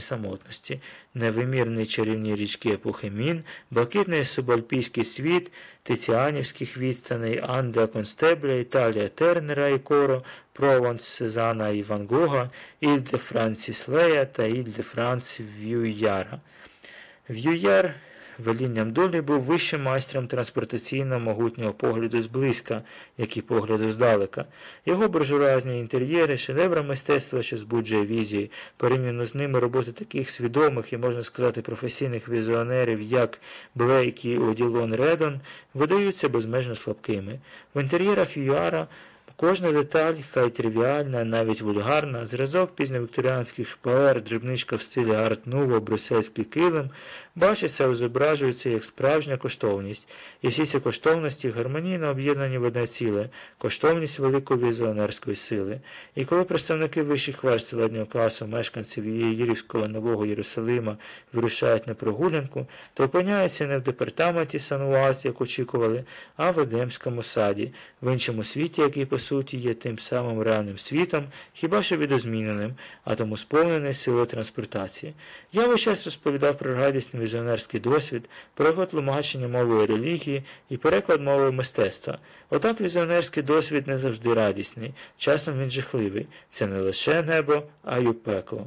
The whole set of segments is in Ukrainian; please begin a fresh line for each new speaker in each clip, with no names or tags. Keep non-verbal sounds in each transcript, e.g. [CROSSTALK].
самотності, невимірні чарівні річки епохи Мін, блакитний субальпійський світ, Тиціанівських відстаней, Анда Констебля, Італія Тернера і Коро, Прованс Сезана і Ван Гога, Ільде Франсіс Лея та Ільде Франс В'юяра. В'юяр велінням долі був вищим майстром транспортаційно могутнього погляду зблизька, як і погляду здалека. Його буржуазні інтер'єри, шедевра мистецтва, що збуджує візії, порівняно з ними роботи таких свідомих і, можна сказати, професійних візіонерів, як Блейк і Оділон Редон, видаються безмежно слабкими. В інтер'єрах Юара Кожна деталь, хай тривіальна, навіть вульгарна, зразок пізньовікторіанських шпалер, дрібничка в стилі арт-нуво, брюссельський килим, бачиться, зображується як справжня коштовність, і всі ці коштовності гармонійно об'єднані в одне ціле, коштовність великої візіонерської сили. І коли представники вищих верст середнього класу, мешканців Єрівського Нового Єрусалима вирушають на прогулянку, то опиняються не в департаменті Сануаз, як очікували, а в Едемському саді, в іншому світі, який по суті є тим самим реальним світом, хіба що відозміненим, а тому сповнений силою транспортації. Я весь час розповідав про радісний візіонерський досвід, переклад тлумачення мовою релігії і переклад мовою мистецтва. Отак візіонерський досвід не завжди радісний, часом він жахливий. Це не лише небо, а й пекло.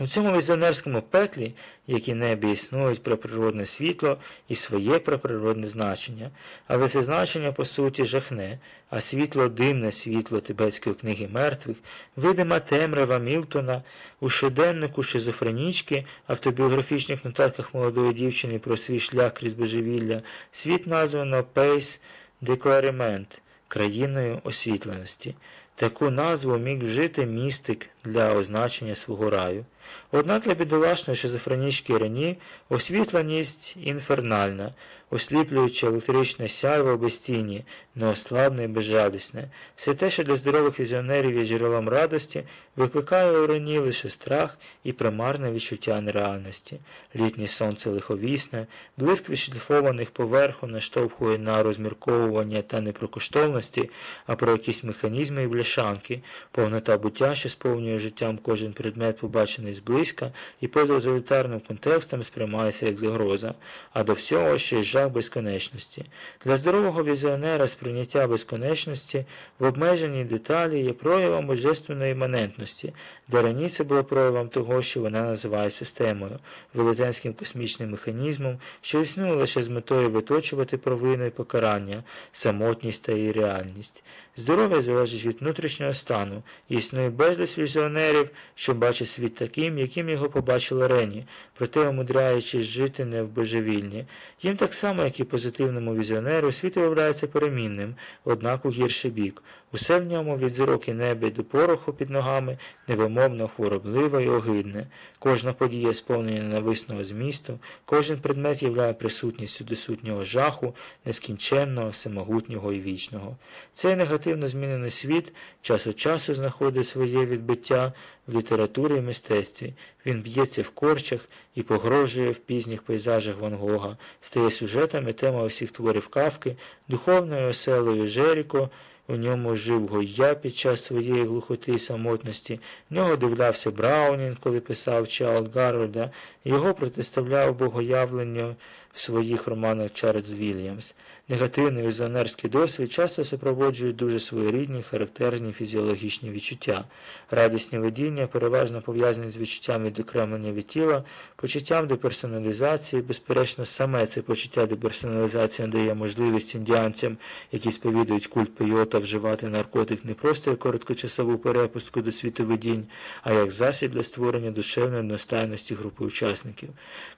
У цьому візіонерському пеклі, як і небі існують праприродне світло і своє праприродне значення, але це значення, по суті, жахне, а світло димне світло Тибетської книги мертвих, видима темрява Мілтона у щоденнику шизофренічки, автобіографічних нотатках молодої дівчини про свій шлях крізь божевілля, світ названо Пейс Декларемент країною освітленості. Таку назву міг вжити містик для означення свого раю. Однак для бідолашної шизофренічки Рені освітленість інфернальна, осліплюючи електричне сяйво без тіні, неослабне і безжалісне. Все те, що для здорових візіонерів є джерелом радості, викликає у Рені лише страх і примарне відчуття нереальності. Літнє сонце лиховісне, блиск відшліфованих поверху наштовхує на розмірковування та не про коштовності, а про якісь механізми і бляшанки, повнота буття, що сповнює життям кожен предмет, побачений зблизька, і поза утилітарним контекстом сприймається як загроза, а до всього ще й жах безконечності. Для здорового візіонера сприйняття безконечності в обмеженій деталі є проявом божественної іманентності, де раніше було проявом того, що вона називає системою, велетенським космічним механізмом, що існує лише з метою виточувати провину і покарання, самотність та її реальність. Здоров'я залежить від внутрішнього стану, існує безліч візіонерів, що бачать світ таким, яким його побачила Рені, проте умудряючись жити не в божевільні. Їм так само, як і позитивному візіонеру, світ виявляється перемінним, однак у гірший бік. Усе в ньому від зірок і неба до пороху під ногами невимовно хворобливе і огидне. Кожна подія сповнена ненависного змісту, кожен предмет являє присутністю досутнього жаху, нескінченного, всемогутнього і вічного. Цей негативно змінений світ час від часу знаходить своє відбиття в літературі і мистецтві. Він б'ється в корчах і погрожує в пізніх пейзажах Ван Гога, стає сюжетами тема всіх творів кавки, духовною оселею Жеріко. У ньому жив Гойя під час своєї глухоти і самотності, в нього дивлявся Браунінг, коли писав Чайлд Гарольда, його протиставляв богоявленню в своїх романах Чарльз Вільямс. Негативний візіонерський досвід часто супроводжують дуже своєрідні, характерні фізіологічні відчуття. Радісні видіння переважно пов'язані з відчуттям відокремлення від тіла, почуттям деперсоналізації. Безперечно, саме це почуття деперсоналізації надає можливість індіанцям, які сповідують культ пейота, вживати наркотик не просто як короткочасову перепустку до світу видінь, а як засіб для створення душевної одностайності групи учасників.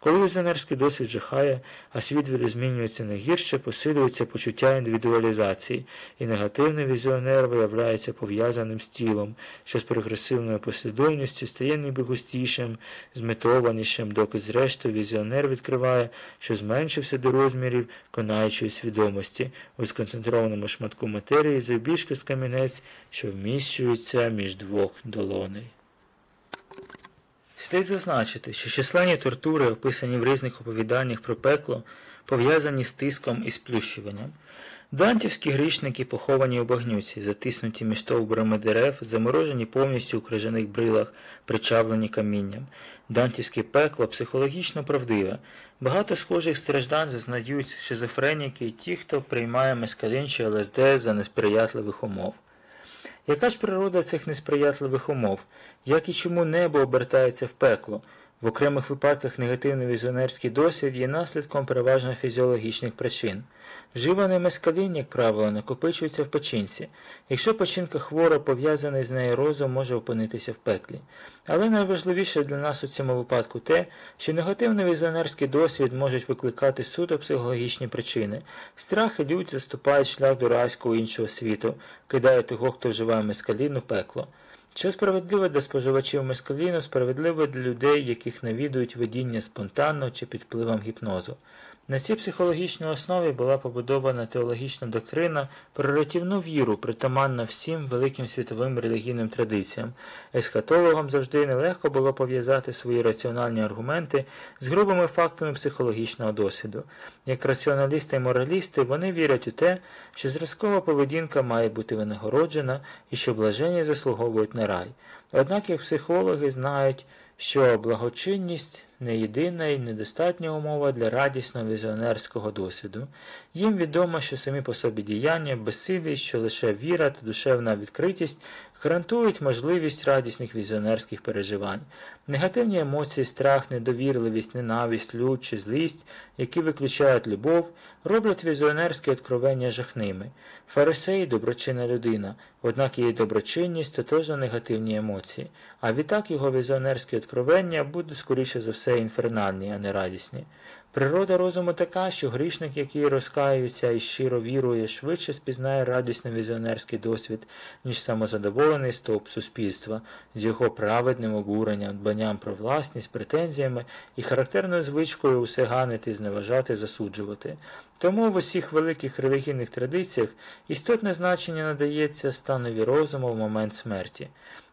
Коли візіонерський досвід жахає, а світ змінюється на гірше, посилюється почуття індивідуалізації, і негативний візіонер виявляється пов'язаним з тілом, що з прогресивною послідовністю стає ніби густішим, зметованішим, доки зрештою візіонер відкриває, що зменшився до розмірів конаючої свідомості у сконцентрованому шматку матерії завбільшки з камінець, що вміщується між двох долоней. Слід зазначити, що численні тортури, описані в різних оповіданнях про пекло, пов'язані з тиском і сплющуванням. Дантівські грішники поховані у багнюці, затиснуті між стовбурами дерев, заморожені повністю у крижаних брилах, причавлені камінням. Дантівське пекло психологічно правдиве. Багато схожих страждань зазнають шизофреніки і ті, хто приймає мескалін чи ЛСД за несприятливих умов. Яка ж природа цих несприятливих умов? Як і чому небо обертається в пекло? В окремих випадках негативний візіонерський досвід є наслідком переважно фізіологічних причин. Вживаний мескалін, як правило, накопичується в печінці. Якщо печінка хвора, пов'язаний з нею розум може опинитися в пеклі. Але найважливіше для нас у цьому випадку те, що негативний візіонерський досвід можуть викликати суто психологічні причини. Страх і лють заступають шлях до райського іншого світу, кидають того, хто вживає мескалін у пекло. Що справедливе для споживачів мескаліну, справедливе для людей, яких навідують видіння спонтанно чи під впливом гіпнозу. На цій психологічній основі була побудована теологічна доктрина про рятівну віру, притаманна всім великим світовим релігійним традиціям. Есхатологам завжди нелегко було пов'язати свої раціональні аргументи з грубими фактами психологічного досвіду. Як раціоналісти і моралісти, вони вірять у те, що зразкова поведінка має бути винагороджена і що блажені заслуговують на рай. Однак як психологи знають, що благочинність не єдина і недостатня умова для радісного візіонерського досвіду. Їм відомо, що самі по собі діяння, безсилі, що лише віра та душевна відкритість гарантують можливість радісних візіонерських переживань. Негативні емоції, страх, недовірливість, ненависть, лють чи злість, які виключають любов, роблять візіонерське откровення жахними. Фарисей доброчинна людина, однак її доброчинність тотожно негативні емоції, а відтак його візіонерське откровення будуть скоріше за все інфернальні, а не радісні. Природа розуму така, що грішник, який розкаюється і щиро вірує, швидше спізнає радісний візіонерський досвід, ніж самозадоволений стовп суспільства, з його праведним обуренням, дбанням про власність, претензіями і характерною звичкою усе ганити, зневажати, засуджувати. Тому в усіх великих релігійних традиціях істотне значення надається станові розуму в момент смерті.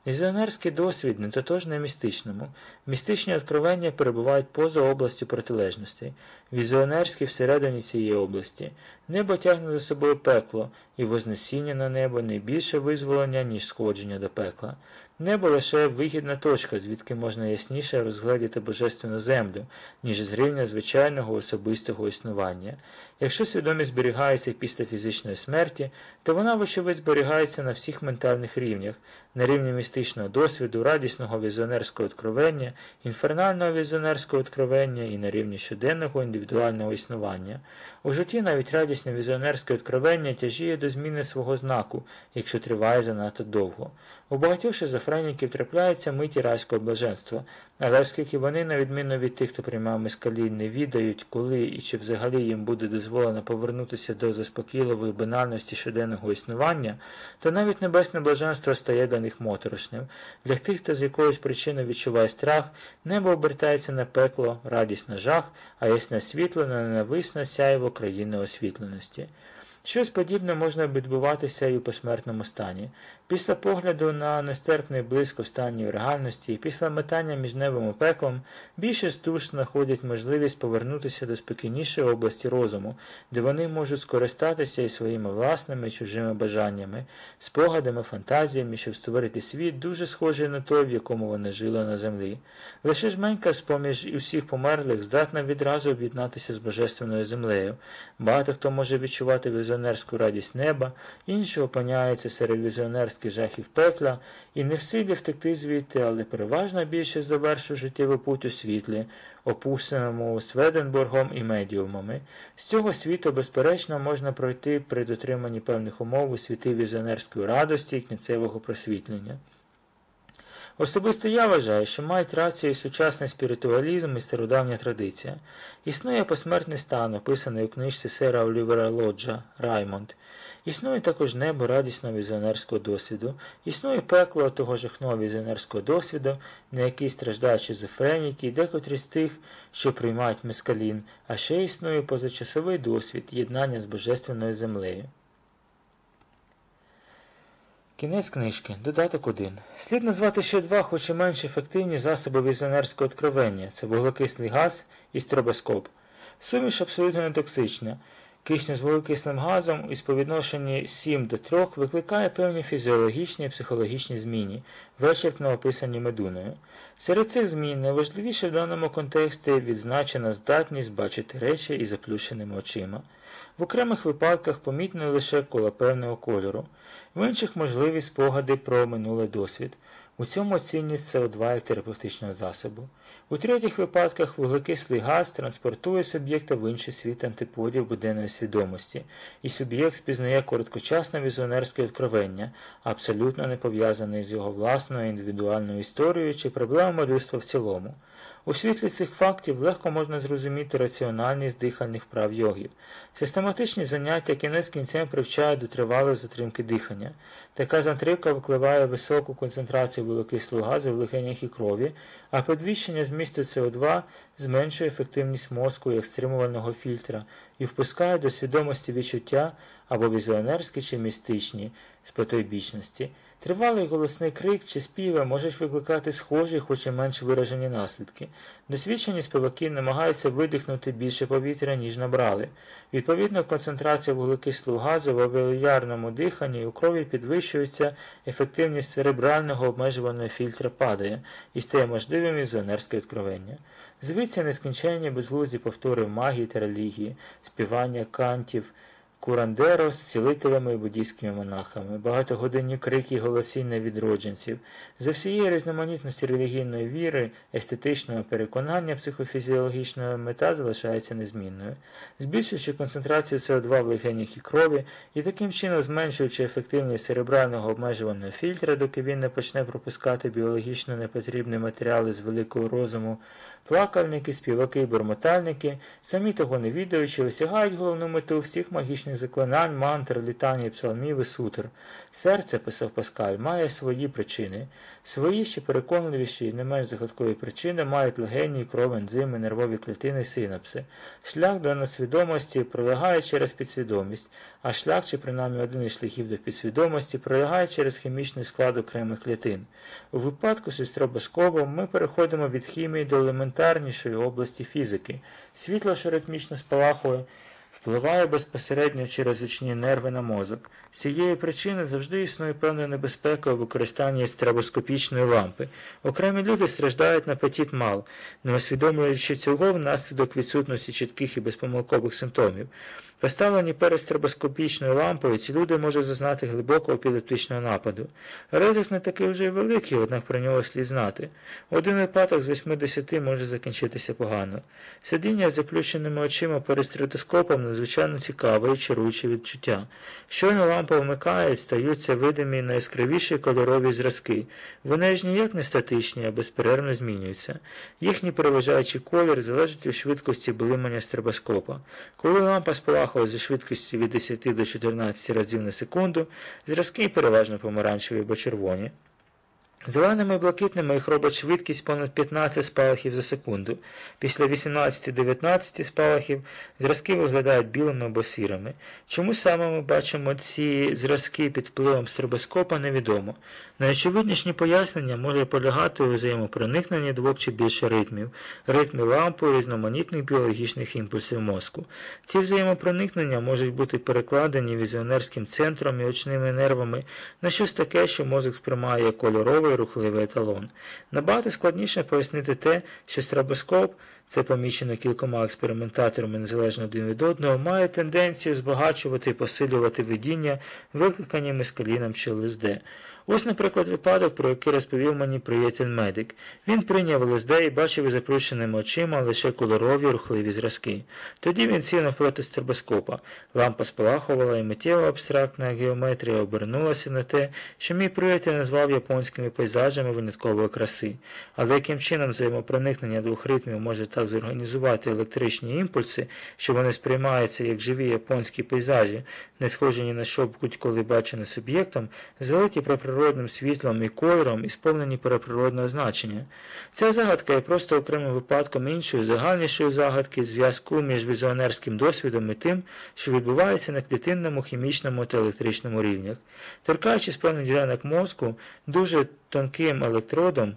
Візіонерський досвід не тотожний містичному. Містичні откровення перебувають поза областю протилежності, візіонерські всередині цієї області. Небо тягне за собою пекло, і вознесіння на небо не більше визволення, ніж сходження до пекла. Небо лише вигідна точка, звідки можна ясніше розгледіти божественну землю, ніж з рівня звичайного особистого існування. Якщо свідомість зберігається після фізичної смерті, то вона, вочевидь, зберігається на всіх ментальних рівнях, на рівні містичного досвіду, радісного візіонерського откровення, інфернального візіонерського откровення і на рівні щоденного індивідуального існування. У житті навіть радісне візіонерське откровення тяжіє до зміни свого знаку, якщо триває занадто довго. У багатьох шизофреніків трапляються миті райського блаженства, але оскільки вони, на відміну від тих, хто приймав мескалі, не відають, коли і чи взагалі їм буде дозволено повернутися до заспокійливої банальності щоденного існування, то навіть небесне блаженство стає для них моторошним. Для тих, хто з якоїсь причини відчуває страх, небо обертається на пекло, радість на жах, а ясне світло на ненависне сяйво країни освітленості. Щось подібне можна відбуватися і у посмертному стані. Після погляду на нестерпний близько стані реальності після метання між небом і пеклом більшість душ знаходять можливість повернутися до спокійнішої області розуму, де вони можуть скористатися і своїми власними чужими бажаннями, спогадами, фантазіями, щоб створити світ, дуже схожий на той, в якому вони жили на землі. Лише жменька з поміж усіх померлих здатна відразу об'єднатися з божественною землею. Багато хто може відчувати візіонерську радість неба, інші опиняються серед візіонерських жахів пекла і не в втекти звідти, але переважна більшість завершив життєвий путь у світлі, опущеному Сведенбургом і медіумами. З цього світу, безперечно, можна пройти при дотриманні певних умов у світи візіонерської радості і кінцевого просвітлення. Особисто я вважаю, що мають рацію і сучасний спіритуалізм і стародавня традиція. Існує посмертний стан, описаний у книжці сера Олівера Лоджа Раймонд. Існує також небо радісного візіонерського досвіду, існує пекло того жахного візіонерського досвіду, на який страждають шизофреніки і декотрі з тих, що приймають мескалін, а ще існує позачасовий досвід єднання з божественною землею. Кінець книжки. Додаток 1. Слід назвати ще два, хоч і менш ефективні засоби візіонерського откровення це вуглекислий газ і стробоскоп. Суміш абсолютно не токсична. кисню з вуглекислим газом із повідношенні 7 до 3 викликає певні фізіологічні і психологічні зміни, вичерпно описані медуною. Серед цих змін найважливіше в даному контексті відзначена здатність бачити речі із заплющеними очима. В окремих випадках помітно лише коло певного кольору, в інших можливі спогади про минулий досвід. У цьому цінність СО2 як терапевтичного засобу. У третіх випадках вуглекислий газ транспортує суб'єкта в інший світ антиподів буденної свідомості, і суб'єкт спізнає короткочасне візіонерське відкровення, абсолютно не пов'язане з його власною індивідуальною історією чи проблемами людства в цілому. У світлі цих фактів легко можна зрозуміти раціональність дихальних вправ йогів. Систематичні заняття кінець кінцем привчають до тривалої затримки дихання. Така затримка викливає високу концентрацію вуглекислого газу в легенях і крові, а підвищення змісту СО2 зменшує ефективність мозку як стримувального фільтра і впускає до свідомості відчуття або візіонерські чи містичні з потойбічності. Тривалий голосний крик чи співи можуть викликати схожі, хоч і менш виражені наслідки. Досвідчені співаки намагаються видихнути більше повітря, ніж набрали. Відповідно, концентрація вуглекислого газу в авіалярному диханні у крові підвищується, ефективність церебрального обмежувального фільтра падає і стає можливим візіонерське відкровення. Звідси нескінченні безглузді повтори магії та релігії, співання кантів. Курандеро з цілителями і буддійськими монахами, багатогодинні крики голосіння відродженців, за всієї різноманітності релігійної віри, естетичного переконання, психофізіологічної мета залишається незмінною, збільшуючи концентрацію СО2 в легенях і крові і таким чином зменшуючи ефективність церебрального обмежувального фільтра, доки він не почне пропускати біологічно непотрібні матеріали з великого розуму, плакальники, співаки, бормотальники, самі того не відаючи, осягають головну мету всіх магічних заклинань, мантр, літань, псалмів і сутр. Серце, писав Паскаль, має свої причини. Свої ще переконливіші і не менш загадкові причини мають легені, кров, ензими, нервові клітини, синапси. Шлях до несвідомості пролягає через підсвідомість, а шлях, чи принаймні один із шляхів до підсвідомості, пролягає через хімічний склад окремих клітин. У випадку з стробоскопом ми переходимо від хімії до елементарнішої області фізики. Світло, що ритмічно спалахує, впливає безпосередньо через очні нерви на мозок. З цієї причини завжди існує певна небезпека у використанні стребоскопічної лампи. Окремі люди страждають на петіт мал, не усвідомлюючи цього внаслідок відсутності чітких і безпомилкових симптомів. Поставлені перед стробоскопічною лампою, ці люди можуть зазнати глибокого епілептичного нападу. Ризик не такий вже й великий, однак про нього слід знати. Один випадок з 80 може закінчитися погано. Сидіння з заплющеними очима перед стретоскопом надзвичайно цікаве і чаруюче відчуття. Щойно лампа вмикає, стаються видимі найяскравіші кольорові зразки. Вони ж ніяк не статичні, а безперервно змінюються. Їхній переважаючий колір залежить від швидкості блимання стробоскопа. Коли лампа спалахує зі швидкістю від 10 до 14 разів на секунду, зразки переважно помаранчеві або червоні. Зеленими і блакитними їх робить швидкість понад 15 спалахів за секунду. Після 18-19 спалахів зразки виглядають білими або сірими. Чому саме ми бачимо ці зразки під впливом стробоскопа, невідомо. Найочевиднішні пояснення може полягати у взаємопроникненні двох чи більше ритмів, ритми лампи різноманітних біологічних імпульсів мозку. Ці взаємопроникнення можуть бути перекладені візіонерським центром і очними нервами на щось таке, що мозок сприймає як кольоровий рухливий еталон. Набагато складніше пояснити те, що стробоскоп це помічено кількома експериментаторами незалежно один від одного, має тенденцію збагачувати і посилювати видіння, викликані мескаліном чи ЛСД. Ось, наприклад, випадок, про який розповів мені приятель медик. Він прийняв ЛСД і бачив із заплющеними очима лише кольорові рухливі зразки. Тоді він сів навпроти стробоскопа. Лампа спалахувала і миттєво абстрактна геометрія обернулася на те, що мій приятель назвав японськими пейзажами виняткової краси. Але яким чином взаємопроникнення двох ритмів може так зорганізувати електричні імпульси, що вони сприймаються як живі японські пейзажі, не схожі ні на що будь-коли бачені суб'єктом, залиті про природним світлом і кольором і сповнені переприродного значення. Ця загадка є просто окремим випадком іншої, загальнішої загадки зв'язку між візіонерським досвідом і тим, що відбувається на клітинному, хімічному та електричному рівнях. Торкаючись певних ділянок мозку, дуже тонким електродом,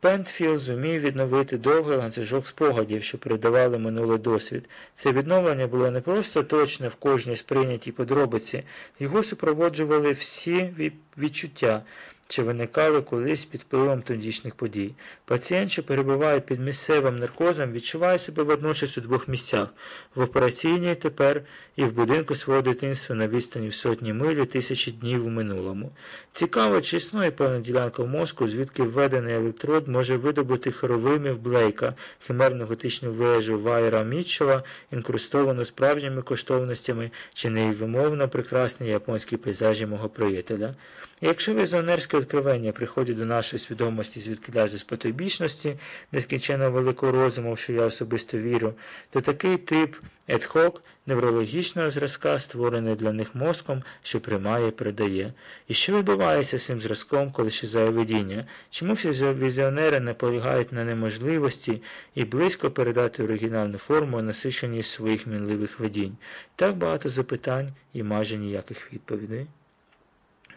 Пенфілд зумів відновити довгий ланцюжок спогадів, що передавали минулий досвід. Це відновлення було не просто точне в кожній сприйнятій подробиці, його супроводжували всі відчуття, що виникали колись під впливом тодішніх подій. Пацієнт, що перебуває під місцевим наркозом, відчуває себе водночас у двох місцях в операційній тепер і в будинку свого дитинства на відстані в сотні милі тисячі днів у минулому. Цікаво, чи існує певна ділянка в мозку, звідки введений електрод може видобути хоровимів Блейка, химерну готичну вежу Вайра Мітчела, інкрустовану справжніми коштовностями чи невимовно прекрасні японські пейзажі мого приятеля. Якщо візіонерське відкривання приходить до нашої свідомості звідки з потойбічності, нескінченно великого розуму, що я особисто вірю, то такий тип Едхок неврологічного зразка, створений для них мозком, що приймає і передає. І що відбувається з цим зразком, коли щезає видіння? Чому всі візіонери наполягають на неможливості і близько передати оригінальну форму насиченість своїх мінливих видінь? Так багато запитань і майже ніяких відповідей.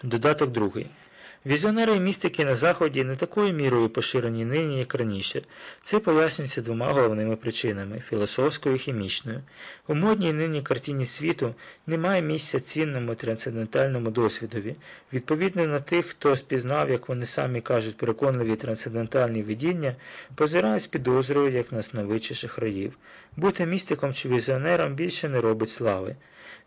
Додаток другий. Візіонери і містики на Заході не такою мірою поширені нині, як раніше. Це пояснюється двома головними причинами філософською і хімічною. У модній нині картині світу немає місця цінному трансцендентальному досвідові. Відповідно на тих, хто спізнав, як вони самі кажуть, переконливі трансцендентальні видіння, позирають з підозрою, як на сновичі шахраїв. Бути містиком чи візіонером більше не робить слави.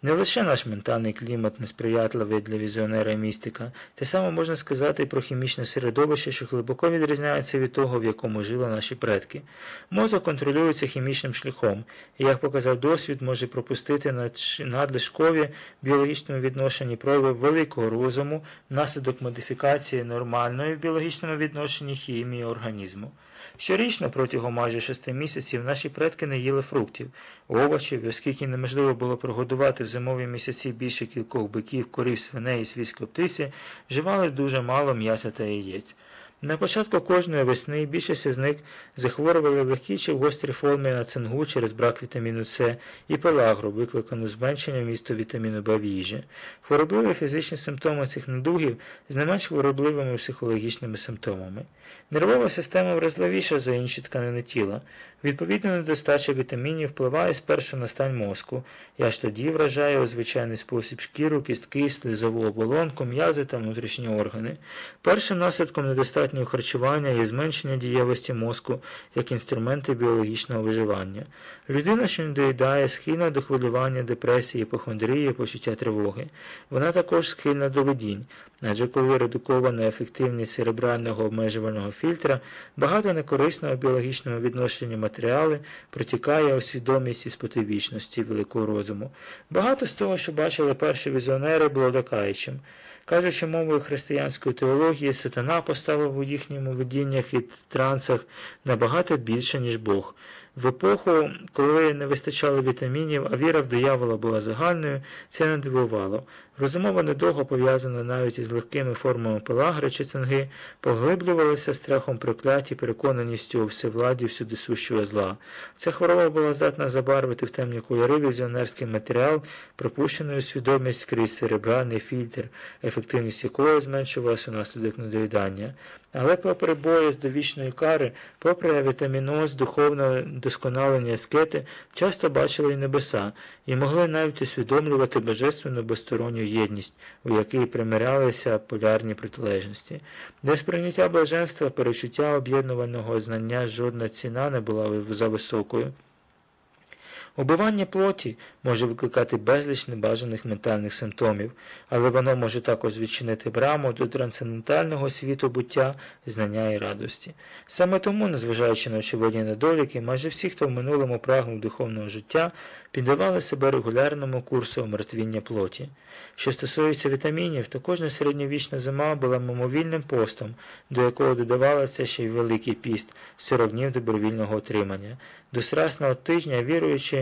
Не лише наш ментальний клімат несприятливий для візіонера і містика, те саме можна сказати і про хімічне середовище, що глибоко відрізняється від того, в якому жили наші предки. Мозок контролюється хімічним шляхом, і, як показав досвід, може пропустити надлишкові біологічному відношенні прояви великого розуму внаслідок модифікації нормальної в біологічному відношенні хімії організму. Щорічно протягом майже шести місяців наші предки не їли фруктів, овочів, оскільки неможливо було прогодувати в зимові місяці більше кількох биків, корів, свиней і свійської птиці, вживали дуже мало м'яса та яєць. На початку кожної весни більшість з них захворювали легкі чи гострі форми на цингу через брак вітаміну С і пелагру, викликану зменшенням місту вітаміну Б в їжі. Хворобливі фізичні симптоми цих недугів з не менш хворобливими психологічними симптомами. Нервова система вразливіша за інші тканини тіла. Відповідно, недостача вітамінів впливає спершу на стан мозку, і аж тоді вражає у звичайний спосіб шкіру, кістки, слизову оболонку, м'язи та внутрішні органи. Першим наслідком недостатнього харчування є зменшення дієвості мозку як інструменти біологічного виживання. Людина, що не доїдає, схильна до хвилювання, депресії, іпохондрії, почуття тривоги. Вона також схильна до видінь, адже коли редукована ефективність церебрального обмежувального фільтра, багато некорисного біологічного відношення матеріали протікає у свідомість із потойбічності великого розуму. Багато з того, що бачили перші візіонери, було докаючим. Кажучи мовою християнської теології, сатана поставив у їхньому видіннях і трансах набагато більше, ніж Бог. В епоху, коли не вистачало вітамінів, а віра в диявола була загальною, це не дивувало. Розумова недовго пов'язана навіть із легкими формами пелагри чи цинги, поглиблювалася страхом прокляті, переконаністю у всевладі всюдисущого зла. Ця хвороба була здатна забарвити в темні кольори візіонерський матеріал, пропущений свідомість крізь церебральний фільтр, ефективність якого зменшувалася внаслідок недоїдання. Але попри бої з довічної кари, попри вітаміноз, духовне досконалення скети, часто бачили й небеса і могли навіть усвідомлювати божественну безсторонню єдність, у якій примирялися полярні протилежності. Для сприйняття блаженства перечуття об'єднуваного знання жодна ціна не була за високою. Убивання плоті може викликати безліч небажаних ментальних симптомів, але воно може також відчинити браму до трансцендентального світу буття, знання і радості. Саме тому, незважаючи на очевидні недоліки, майже всі, хто в минулому прагнув духовного життя, піддавали себе регулярному курсу омертвіння плоті. Що стосується вітамінів, то кожна середньовічна зима була мимовільним постом, до якого додавалося ще й Великий піст 40 днів добровільного отримання. До страсного тижня віруючи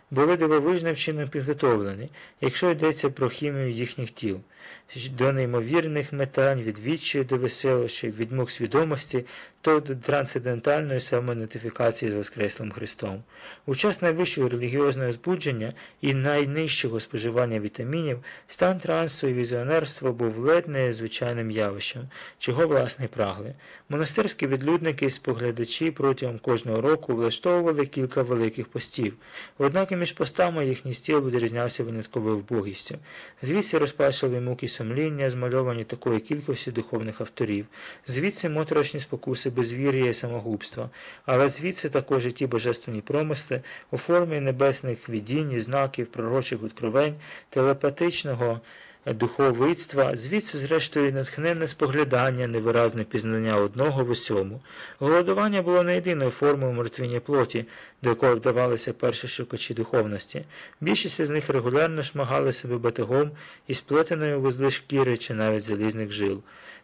були дивовижним чином підготовлені, якщо йдеться про хімію їхніх тіл, до неймовірних метань, від відчаю до веселощів, від мук свідомості то до трансцендентальної самоідентифікації з Воскреслим Христом. У час найвищого релігіозного збудження і найнижчого споживання вітамінів стан трансу і візіонерства був ледь не звичайним явищем, чого власне прагли. Монастирські відлюдники і споглядачі протягом кожного року влаштовували кілька великих постів, однак і між постами їхній стіл відрізнявся винятковою вбогістю. Звідси розпачливі муки сумління, змальовані такої кількості духовних авторів, звідси моторошні спокуси безвір'я і самогубства, але звідси також і ті божественні промисли у формі небесних видінь, знаків, пророчих відкровень, телепатичного духовицтва, звідси, зрештою, натхненне споглядання, невиразне пізнання одного в усьому. Голодування було не єдиною формою мертвіння плоті, до якого вдавалися перші шукачі духовності. Більшість з них регулярно шмагали себе батогом і сплетеною вузли шкіри чи навіть залізних жил.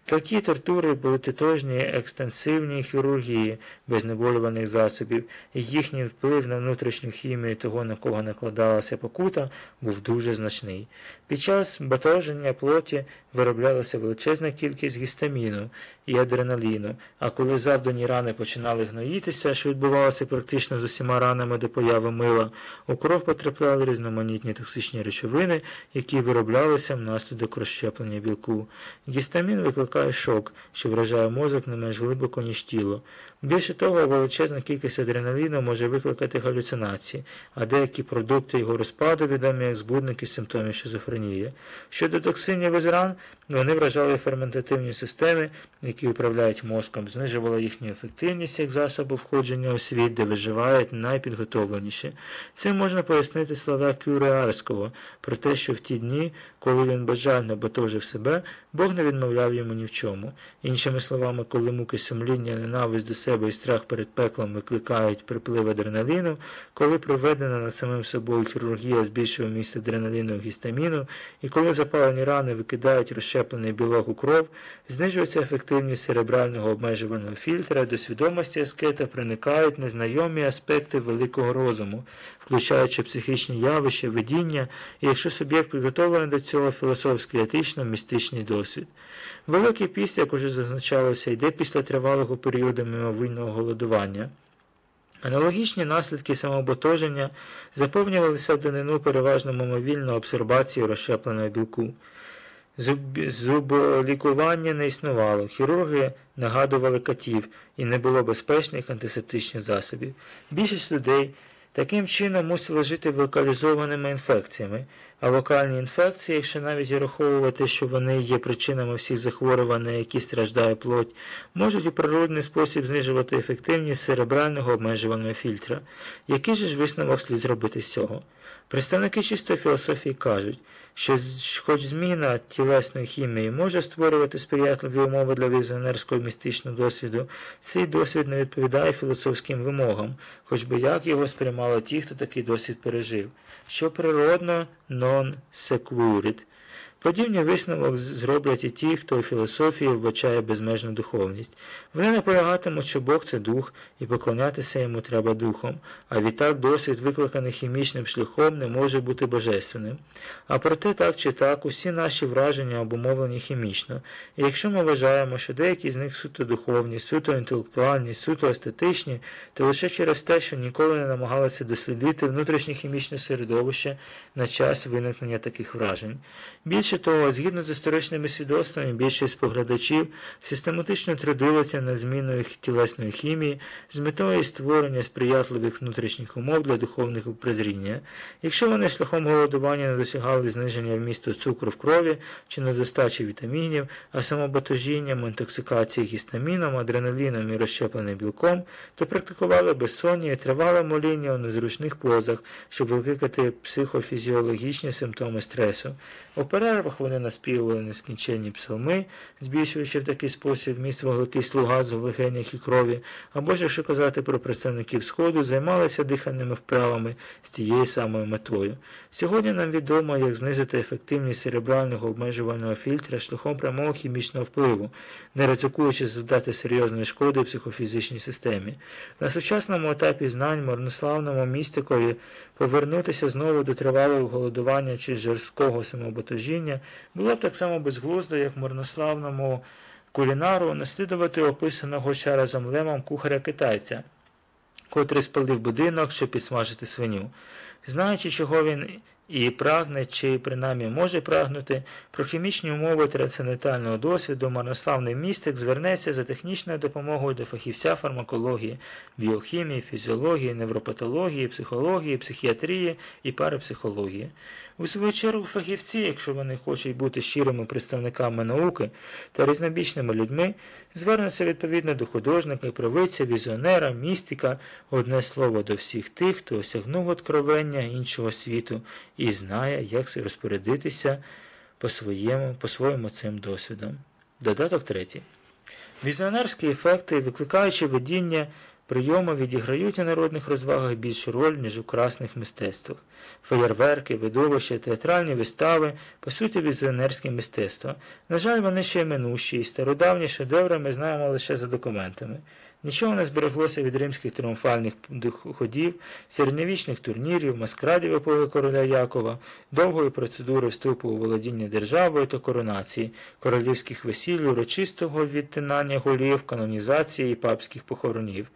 Такі тортури були тотожні екстенсивні хірургії без неболюваних засобів, і їхній вплив на внутрішню хімію того, на кого накладалася покута, був дуже значний. Під час батоження плоті вироблялася величезна кількість гістаміну і адреналіну, а коли завдані рани починали гноїтися, що відбувалося практично з усіма ранами до появи мила, у кров потрапляли різноманітні токсичні речовини, які вироблялися внаслідок розщеплення білку. Гістамін викликає шок, що вражає мозок не менш глибоко, ніж тіло. Більше того, величезна кількість адреналіну може викликати галюцинації, а деякі продукти його розпаду відомі як збудники симптомів шизофренії. Щодо токсинів із ран, вони вражали ферментативні системи, які управляють мозком, знижували їхню ефективність як засобу входження у світ, де виживають найпідготовленіші. Це можна пояснити слова Кюреарського про те, що в ті дні, коли він бажально батожив себе, Бог не відмовляв йому ні в чому. Іншими словами, коли муки сумління, ненависть до себе і страх перед пеклом викликають приплив адреналіну, коли проведена над самим собою хірургія збільшує місце адреналіну і гістаміну, і коли запалені рани викидають розщеплений білок у кров, знижується ефективність церебрального обмежувального фільтра, до свідомості аскета проникають незнайомі аспекти великого розуму, включаючи психічні явища, видіння, і якщо суб'єкт підготовлений до цього філософський, етично, містичний досвід. Великий піст, як уже зазначалося, йде після тривалого періоду мимовинного голодування. Аналогічні наслідки самоботоження заповнювалися в данину переважно мимовільну абсорбацію розщепленого білку. Зуболікування не існувало, хірурги нагадували катів і не було безпечних антисептичних засобів. Більшість людей таким чином мусили жити локалізованими інфекціями, а локальні інфекції, якщо навіть враховувати, що вони є причинами всіх захворювань, на які страждає плоть, можуть у природний спосіб знижувати ефективність церебрального обмежувального фільтра. Який же ж висновок слід зробити з цього? Представники чистої філософії кажуть, що хоч зміна тілесної хімії може створювати сприятливі умови для візіонерського містичного досвіду, цей досвід не відповідає філософським вимогам, хоч би як його сприймали ті, хто такий досвід пережив, що природно non sequirit. Подібний висновок зроблять і ті, хто у філософії вбачає безмежну духовність. Вони наполягатимуть, що Бог це дух, і поклонятися йому треба духом, а відтак досвід, викликаний хімічним шляхом, не може бути божественним. А проте так чи так, усі наші враження обумовлені хімічно, і якщо ми вважаємо, що деякі з них суто духовні, суто інтелектуальні, суто естетичні, то лише через те, що ніколи не намагалися дослідити внутрішнє хімічне середовище на час виникнення таких вражень. Більше того, згідно з історичними свідоцтвами, більшість споглядачів систематично трудилися над зміною тілесної хімії з метою створення сприятливих внутрішніх умов для духовних прозріння. Якщо вони шляхом голодування не досягали зниження вмісту цукру в крові чи недостачі вітамінів, а самоботожінням, інтоксикації гістаміном, адреналіном і розщепленим білком, то практикували безсоння і тривале моління у незручних позах, щоб викликати психофізіологічні симптоми стресу. У перервах вони наспівували нескінченні псалми, збільшуючи в такий спосіб вміст вуглекислу газу в легенях і крові, або ж, якщо казати про представників Сходу, займалися дихальними вправами з тією самою метою. Сьогодні нам відомо, як знизити ефективність церебрального обмежувального фільтра шляхом прямого хімічного впливу, не ризикуючи завдати серйозної шкоди психофізичній системі. На сучасному етапі знань марнославному містикові повернутися знову до тривалого голодування чи жорсткого самоботожіння було б так само безглуздо, як марнославному кулінару наслідувати описаного Чарльзом Лемом кухаря китайця, котрий спалив будинок, щоб підсмажити свиню. Знаючи, чого він і прагне, чи принаймні може прагнути, про хімічні умови трансцендентального досвіду марнославний містик звернеться за технічною допомогою до фахівця фармакології, біохімії, фізіології, невропатології, психології, психіатрії і парапсихології. У свою чергу фахівці, якщо вони хочуть бути щирими представниками науки та різнобічними людьми, звернуться відповідно до художника, провидця, візіонера, містика, одне слово до всіх тих, хто осягнув откровення іншого світу і знає, як розпорядитися по своєму, по своєму цим досвідом. Додаток третій. Візіонерські ефекти, викликаючи видіння, прийоми відіграють у народних розвагах більшу роль, ніж у красних мистецтвах. Феєрверки, видовища, театральні вистави, по суті, візіонерське мистецтво. На жаль, вони ще й минущі, і стародавні шедеври ми знаємо лише за документами. Нічого не збереглося від римських тріумфальних ходів, середньовічних турнірів, маскрадів епохи короля Якова, довгої процедури вступу у володіння державою та коронації, королівських весіль, урочистого відтинання голів, канонізації і папських похоронів.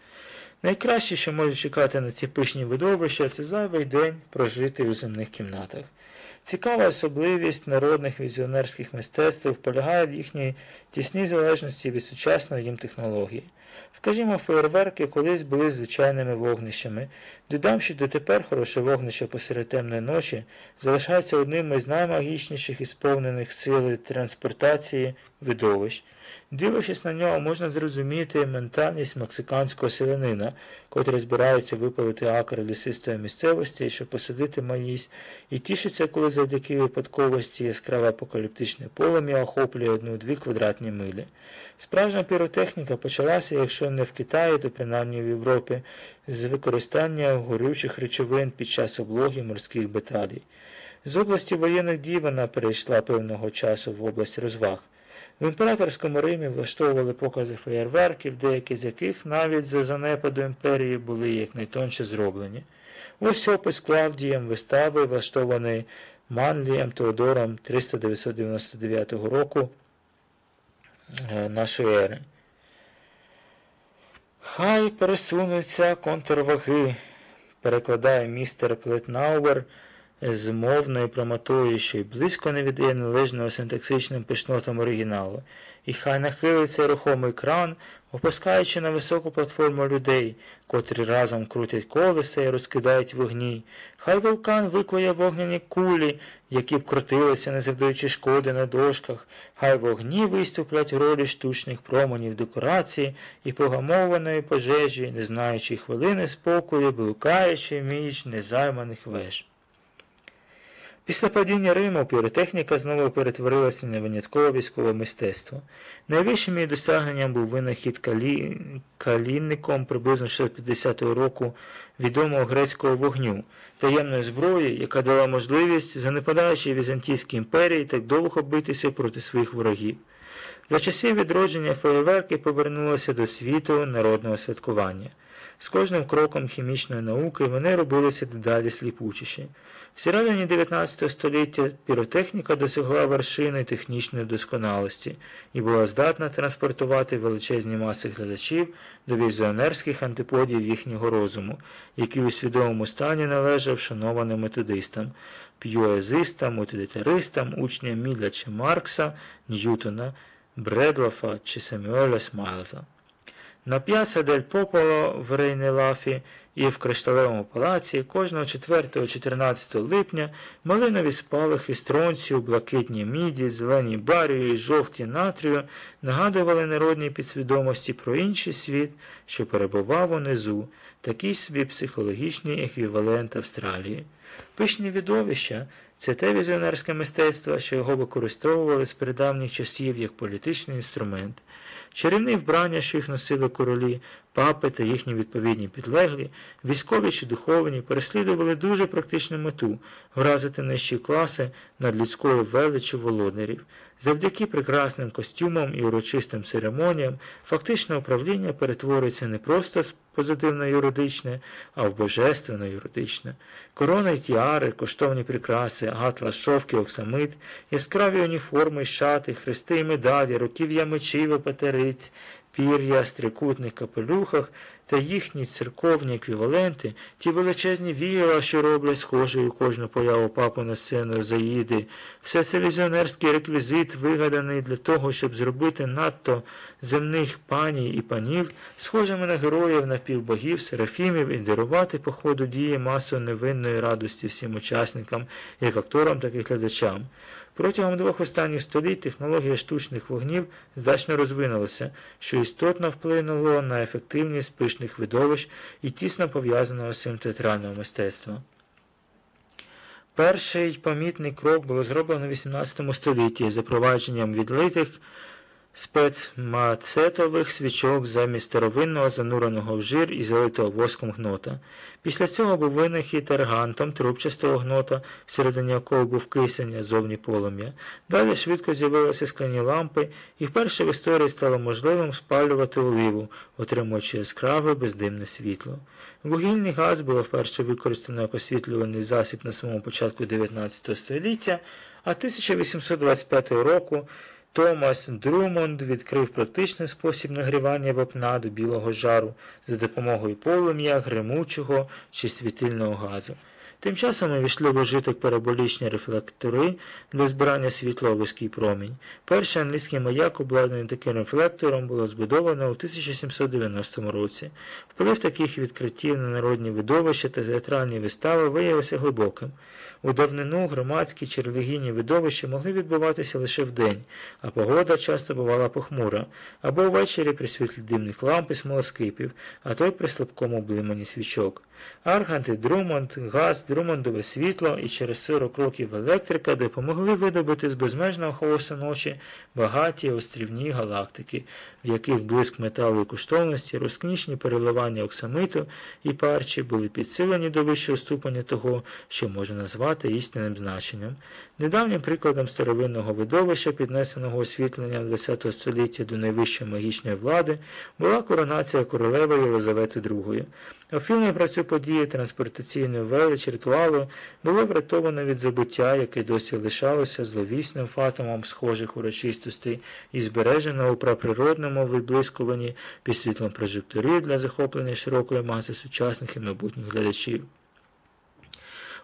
Найкраще, що може чекати на ці пишні видовища, це зайвий день прожитий у земних кімнатах. Цікава особливість народних візіонерських мистецтв полягає в їхній тісній залежності від сучасної їм технології. Скажімо, феєрверки колись були звичайними вогнищами. Додам, що дотепер хороше вогнище посеред темної ночі залишається одним із наймагічніших і сповнених сили транспортації видовищ. Дивлячись на нього, можна зрозуміти ментальність мексиканського селянина, котрий збирається випалити акр лісистої місцевості, щоб посадити маїсь, і тішиться, коли завдяки випадковості яскраве апокаліптичне полум'я охоплює одну-дві квадратні милі. Справжня піротехніка почалася, якщо не в Китаї, то принаймні в Європі, з використання горючих речовин під час облоги морських баталій. З області воєнних дій вона перейшла певного часу в область розваг. В імператорському Римі влаштовували покази феєрверків, деякі з яких навіть за занепаду імперії були якнайтонше зроблені. Ось опис Клавдієм вистави, влаштований Манлієм Теодором 399 року е, нашої ери. Хай пересунуться контрваги, перекладає містер Плетнауер з мовною що й близько не віддає належного синтаксичним пишнотам оригіналу, і хай нахилиться рухомий кран, опускаючи на високу платформу людей, котрі разом крутять колеса і розкидають вогні, хай вулкан викує вогняні кулі, які б крутилися, не завдаючи шкоди на дошках, хай вогні виступлять в ролі штучних променів декорації і погамованої пожежі, не знаючи хвилини спокою, блукаючи між незайманих веж. Після падіння Риму піротехніка знову перетворилася на виняткове військове мистецтво. Найвищим її досягненням був винахід калі... калінником приблизно 650 року відомого грецького вогню, таємної зброї, яка дала можливість занепадаючій Візантійській імперії так довго битися проти своїх ворогів. За часів відродження феєверки повернулися до світу народного святкування. З кожним кроком хімічної науки вони робилися дедалі сліпучіші. В середині 19 століття піротехніка досягла вершини технічної досконалості і була здатна транспортувати величезні маси глядачів до візіонерських антиподів їхнього розуму, який у свідомому стані належав шанованим методистам, п'юезистам, утилітаристам, учням Міля чи Маркса, Ньютона, Бредлофа чи Самюеля Смайлза. На п'яса Дель Пополо в Рейнелафі і в Кришталевому палаці кожного 4-14 липня малинові спалахи стронцію, блакитні міді, зелені барію і жовті натрію нагадували народній підсвідомості про інший світ, що перебував унизу, такий собі психологічний еквівалент Австралії. Пишні відовища це те візіонерське мистецтво, що його використовували з передавніх часів як політичний інструмент. Чарівні вбрання, що їх носили королі, папи та їхні відповідні підлеглі, військові чи духовні, переслідували дуже практичну мету вразити нижчі класи над людською величчю володарів. Завдяки прекрасним костюмам і урочистим церемоніям фактичне управління перетворюється не просто з позитивно юридичне, а в божественно юридичне. Корони й тіари, коштовні прикраси, атлас, шовки, оксамит, яскраві уніформи, шати, хрести й медалі, руків'я мечів, патериць, пір'я, стрикутних капелюхах та їхні церковні еквіваленти, ті величезні віяла, що роблять схожою кожну появу папу на сцену Заїди, все це візіонерський реквізит, вигаданий для того, щоб зробити надто земних паній і панів, схожими на героїв напівбогів, серафімів і дарувати по ходу дії масу невинної радості всім учасникам, як акторам, так і глядачам. Протягом двох останніх століть технологія штучних вогнів значно розвинулася, що істотно вплинуло на ефективність пишних видовищ і тісно пов'язаного з цим театрального мистецтва. Перший помітний крок було зроблено в XVIII столітті запровадженням відлитих спецмацетових свічок замість старовинного зануреного в жир і залитого воском гнота. Після цього був винахід ергантом трубчастого гнота, всередині якого був кисень, зовні полум'я. Далі швидко з'явилися скляні лампи, і вперше в історії стало можливим спалювати оливу, отримуючи яскраве бездимне світло. Вугільний газ було вперше використано як освітлюваний засіб на самому початку 19 століття, а 1825 року Томас Друмонд відкрив практичний спосіб нагрівання вапна до білого жару за допомогою полум'я, гримучого чи світильного газу. Тим часом увійшли в ужиток параболічні рефлектори для збирання вузький промінь. Перший англійський маяк, обладнаний таким рефлектором, було збудовано у 1790 році. Вплив таких відкриттів на народні видовища та театральні вистави виявився глибоким. У давнину громадські чи релігійні видовища могли відбуватися лише вдень, а погода часто бувала похмура, або ввечері при світлі димних ламп і смолоскипів, а то й при слабкому блимані свічок. Арганти, Друмонд, газ, Друмондове світло і через 40 років електрика допомогли видобути з безмежного хаосу ночі багаті острівні галактики, в яких блиск металу і коштовності, розкнічні переливання оксамиту і парчі були підсилені до вищого ступеня того, що можна назвати істинним значенням. Недавнім прикладом старовинного видовища, піднесеного освітленням ХХ століття до найвищої магічної влади, була коронація королеви Єлизавети II. У фільмі про цю подію транспортаційної велич ритуалу було врятовано від забуття, яке досі лишалося зловісним фатомом схожих урочистостей і збережено у праприродному виблискуванні під світлом прожекторів для захоплення широкої маси сучасних і майбутніх глядачів.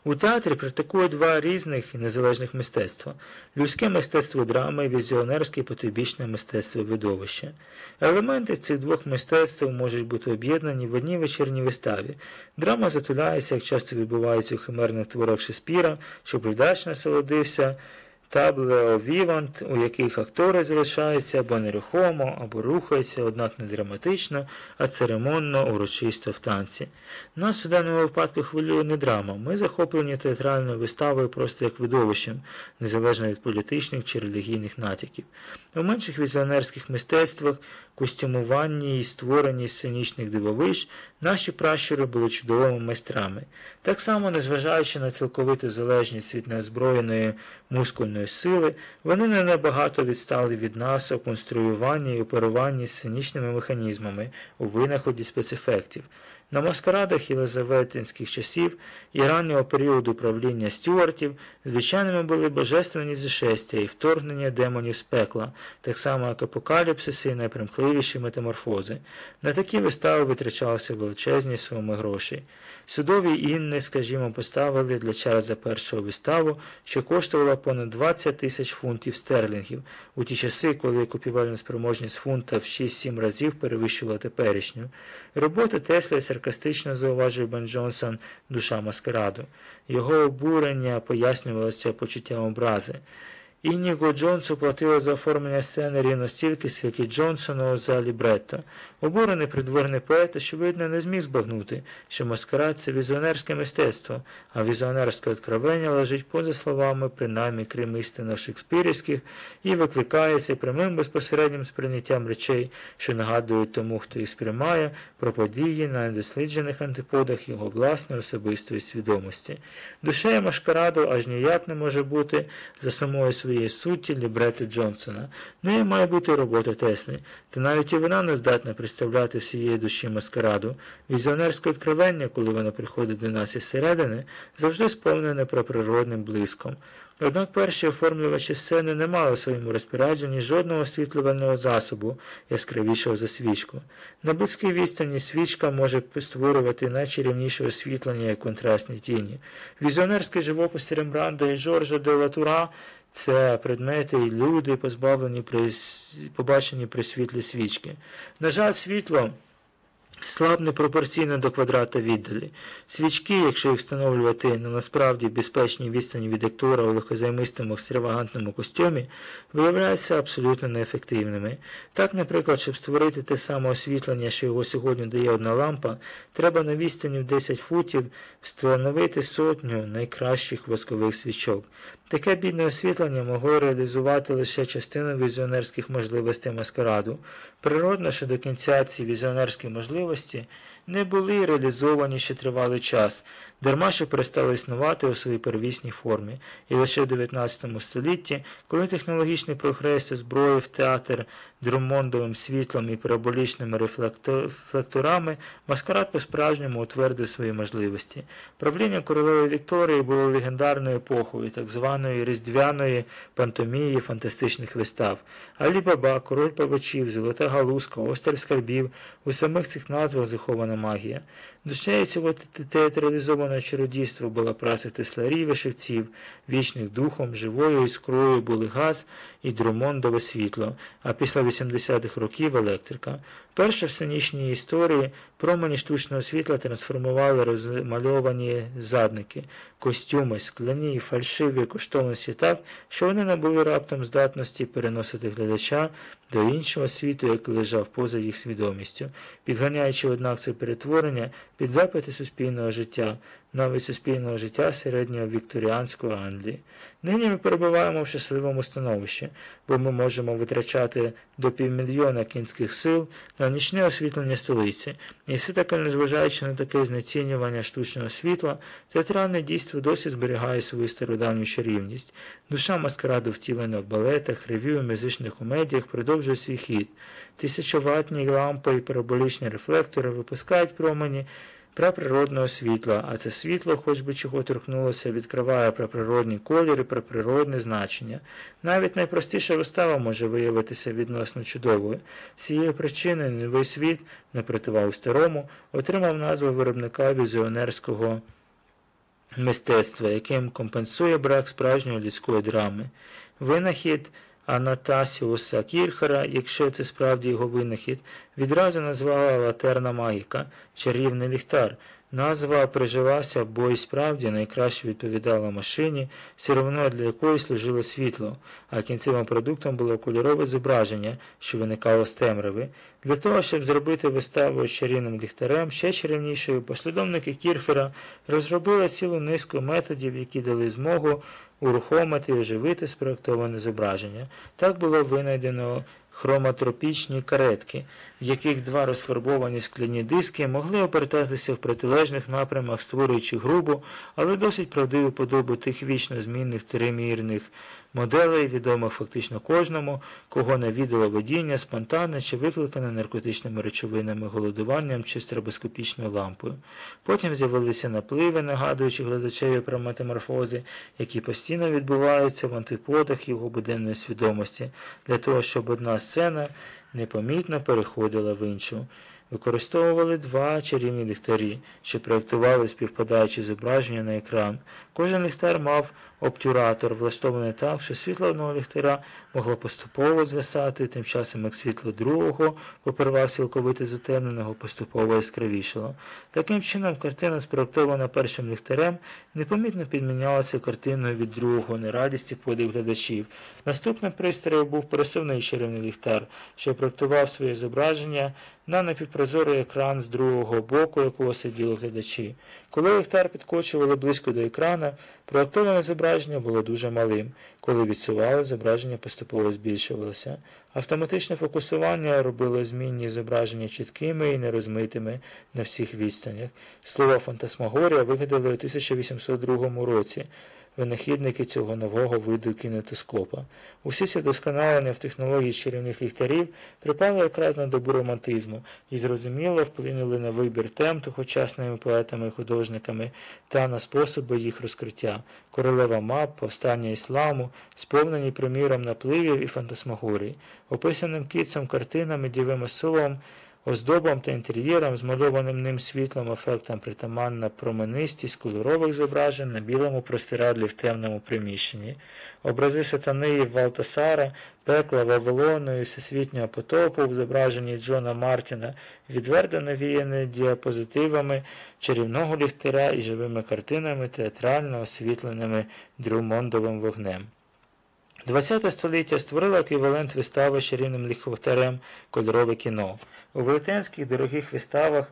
У театрі практикують два різних незалежних мистецтва людське мистецтво драми і візіонерське потойбічне мистецтво видовища. Елементи цих двох мистецтв можуть бути об'єднані в одній вечірній виставі. Драма затуляється, як часто відбувається у химерних творах Шекспіра, щоб глядач насолодився таблео вівант, у яких актори залишаються або нерухомо, або рухаються, однак не драматично, а церемонно, урочисто в танці. Нас у даному випадку хвилює не драма. Ми захоплені театральною виставою просто як видовищем, незалежно від політичних чи релігійних натяків. У менших візіонерських мистецтвах костюмуванні і створенні сценічних дивовиж наші пращури були чудовими майстрами. Так само, незважаючи на цілковиту залежність від неозброєної мускульної сили, вони не набагато відстали від нас у конструюванні і оперуванні сценічними механізмами у винаході спецефектів. На маскарадах єлизаветинських часів і раннього періоду правління стюартів звичайними були божественні зішестя і вторгнення демонів з пекла, так само як апокаліпсиси і найпримхливіші метаморфози. На такі вистави витрачалися величезні суми грошей. Судові інни, скажімо, поставили для Чарльза першого виставу, що коштувала понад 20 тисяч фунтів стерлінгів у ті часи, коли купівельна спроможність фунта в 6-7 разів перевищувала теперішню. Робота Тесла саркастично зауважив Бен Джонсон душа маскараду. Його обурення пояснювалося почуттям образи. Ініго Джонсу платили за оформлення сцени рівно стільки, скільки Джонсону за лібретто. Обурений придворний поет, очевидно, не зміг збагнути, що маскарад це візіонерське мистецтво, а візіонерське откровення лежить поза словами, принаймні крім істинно шекспірівських, і викликається прямим безпосереднім сприйняттям речей, що нагадують тому, хто їх сприймає, про події на недосліджених антиподах його власної особистої свідомості. Душею машкараду аж ніяк не може бути за самою своєї суті лібрети Джонсона. Нею має бути робота Тесли, та навіть і вона не здатна представляти всієї душі маскараду. Візіонерське відкривання, коли воно приходить до нас із середини, завжди сповнене природним блиском. Однак перші оформлювачі сцени не мали в своєму розпорядженні жодного освітлювального засобу, яскравішого за свічку. На близькій відстані свічка може створювати найчарівніше освітлення як контрастні тіні. Візіонерський живопис Рембранда і Жоржа де Латура це предмети і люди, позбавлені при побачені при світлі свічки. На жаль, світло. Слабне пропорційно до квадрата віддалі. Свічки, якщо їх встановлювати на насправді безпечній відстані від актора у легкозаймистому екстравагантному костюмі, виявляються абсолютно неефективними. Так, наприклад, щоб створити те саме освітлення, що його сьогодні дає одна лампа, треба на відстані в 10 футів встановити сотню найкращих воскових свічок. Таке бідне освітлення могло реалізувати лише частину візіонерських можливостей маскараду. Природно, що до кінця ці візіонерські можливості не були реалізовані ще тривалий час, дарма що перестали існувати у своїй первісній формі. І лише в 19 столітті, коли технологічний прогрес озброїв театр друмондовим світлом і параболічними рефлекторами, маскарад по-справжньому утвердив свої можливості. Правління королеви Вікторії було легендарною епохою так званої різдвяної пантомії фантастичних вистав. Алі Баба, король павичів, золота галузка, острів скарбів, у самих цих назвах захована магія. Душею цього театралізованого чародійства була праця тесларів вишивців, вічних духом, живою іскрою були газ і друмондове світло, а після 80-х років електрика. Перша в сценічній історії промені штучного світла трансформували розмальовані задники, костюми, скляні і фальшиві коштовності так, що вони набули раптом здатності переносити глядача до іншого світу, який лежав поза їх свідомістю, підганяючи, однак, це перетворення під запити суспільного життя, навіть суспільного життя середнього вікторіанської Англії. Нині ми перебуваємо в щасливому становищі, бо ми можемо витрачати до півмільйона кінських сил на нічне освітлення столиці, і все таки, незважаючи на таке знецінювання штучного світла, театральне дійство досі зберігає свою стародавню чарівність. Душа маскараду втілена в балетах, рев'ю і музичних комедіях продовжує свій хід. Тисячоватні лампи і параболічні рефлектори випускають промені праприродного світла, а це світло, хоч би чого торкнулося, відкриває праприродні кольори, праприродне значення. Навіть найпростіша вистава може виявитися відносно чудовою. З цієї причини новий світ, на противагу старому, отримав назву виробника візіонерського мистецтва, яким компенсує брак справжньої людської драми. Винахід Анатасіуса Кірхера, якщо це справді його винахід, відразу назвала латерна магіка, чарівний ліхтар. Назва прижилася, бо і справді найкраще відповідала машині, сировиною для якої служило світло, а кінцевим продуктом було кольорове зображення, що виникало з темряви. Для того, щоб зробити виставу з чарівним ліхтарем, ще чарівнішою, послідовники Кірхера розробили цілу низку методів, які дали змогу урухомити і оживити спроектоване зображення. Так було винайдено хроматропічні каретки, в яких два розфарбовані скляні диски могли обертатися в протилежних напрямах, створюючи грубу, але досить правдиву подобу тих вічно змінних тримірних моделей, відомих фактично кожному, кого навідало видіння, спонтанне чи викликане наркотичними речовинами, голодуванням чи стробоскопічною лампою. Потім з'явилися напливи, нагадуючи глядачеві про метаморфози, які постійно відбуваються в антиподах його буденної свідомості, для того, щоб одна сцена непомітно переходила в іншу. Використовували два чарівні ліхтарі, що проєктували співпадаючі зображення на екран. Кожен ліхтар мав обтюратор, влаштований так, що світло одного ліхтаря могло поступово згасати, тим часом як світло другого, попервах цілковито затемненого, поступово яскравішало. Таким чином, картина, спроектована першим ліхтарем, непомітно підмінялася картиною від другого, нерадісті подив глядачів. Наступним пристроєм був пересувний чарівний ліхтар, що проектував своє зображення на напівпрозорий екран з другого боку, якого сиділи глядачі. Коли ліхтар підкочували близько до екрана, проектоване зображення було дуже малим. Коли відсували, зображення поступово збільшувалося. Автоматичне фокусування робило змінні зображення чіткими і нерозмитими на всіх відстанях. Слово фантасмагорія вигадали у 1802 році винахідники цього нового виду кінетоскопа. Усі ці вдосконалення в технології чарівних ліхтарів припали якраз на добу романтизму і зрозуміло вплинули на вибір тем тогочасними поетами і художниками та на способи їх розкриття. Королева мап, повстання ісламу, сповнені приміром напливів і фантасмагорій, описаним кітцем картинам і дівим словом, Оздобам та інтер'єрам, змальованим ним світлом, ефектом притаманна променистість кольорових зображень на білому простирадлі в темному приміщенні. Образи сатани Валтасара, пекла Вавилону всесвітнього потопу в зображенні Джона Мартіна, відверто навіяні діапозитивами чарівного ліхтаря і живими картинами, театрально освітленими Друмондовим вогнем. ХХ століття створило еквівалент вистави з чарівним кольорове кіно. У велетенських дорогих виставах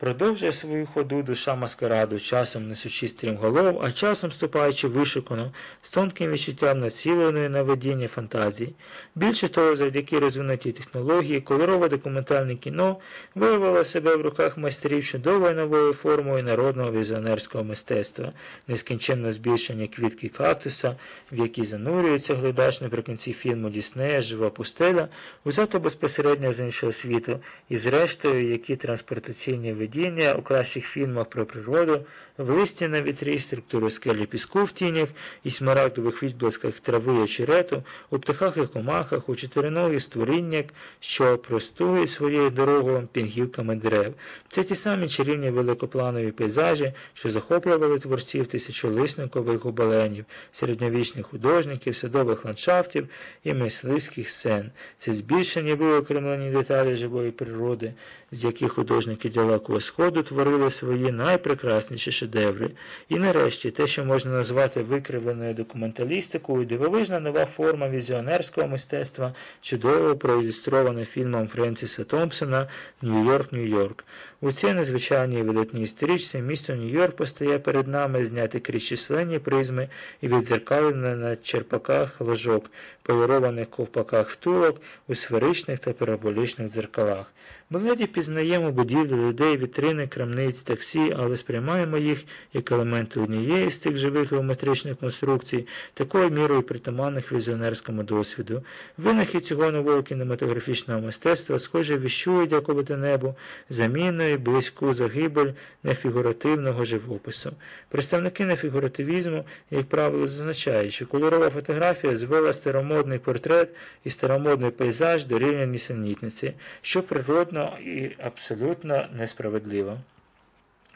Продовжує свою ходу душа маскараду, часом несучи стрімголов, а часом ступаючи вишукано, з тонким відчуттям націленої на видіння фантазії. Більше того, завдяки розвинутій технології, кольорове документальне кіно виявило себе в руках майстрів чудовою новою формою народного візіонерського мистецтва, нескінченне збільшення квітки кактуса, в які занурюється глядач наприкінці фільму Діснея Жива пустеля, узято безпосередньо з іншого світу, і зрештою, які транспортаційні видіння у кращих фільмах про природу, в листі на вітрі, структуру скелі піску в тінях і смарагдових відблисках трави і очерету, у птахах і комахах, у чотириногі створіння, що простують своєю дорогою під гілками дерев. Це ті самі чарівні великопланові пейзажі, що захоплювали творців тисячолисникових гобеленів, середньовічних художників, садових ландшафтів і мисливських сцен. Це збільшені виокремлені деталі живої природи, з яких художники далекого сходу творили свої найпрекрасніші шедеври. І нарешті те, що можна назвати викривленою документалістикою, дивовижна нова форма візіонерського мистецтва, чудово проілюстрована фільмом Френсіса Томпсона Нью-Йорк, Нью-Йорк. У цій незвичайній видатній стрічці місто Нью-Йорк постає перед нами, зняти крізь численні призми і відзеркалене на черпаках ложок, полірованих ковпаках втулок у сферичних та параболічних дзеркалах. Ми леді пізнаємо будівлі людей, вітрини, крамниць, таксі, але сприймаємо їх як елементи однієї з тих живих геометричних конструкцій, такою мірою притаманних візіонерському досвіду. Винахи цього нового кінематографічного мистецтва схоже віщують, дякувати небу, заміною близьку загибель нефігуративного живопису. Представники нефігуративізму, як правило, зазначають, що кольорова фотографія звела старомодний портрет і старомодний пейзаж до рівня нісенітниці, що природно і абсолютно несправедливо.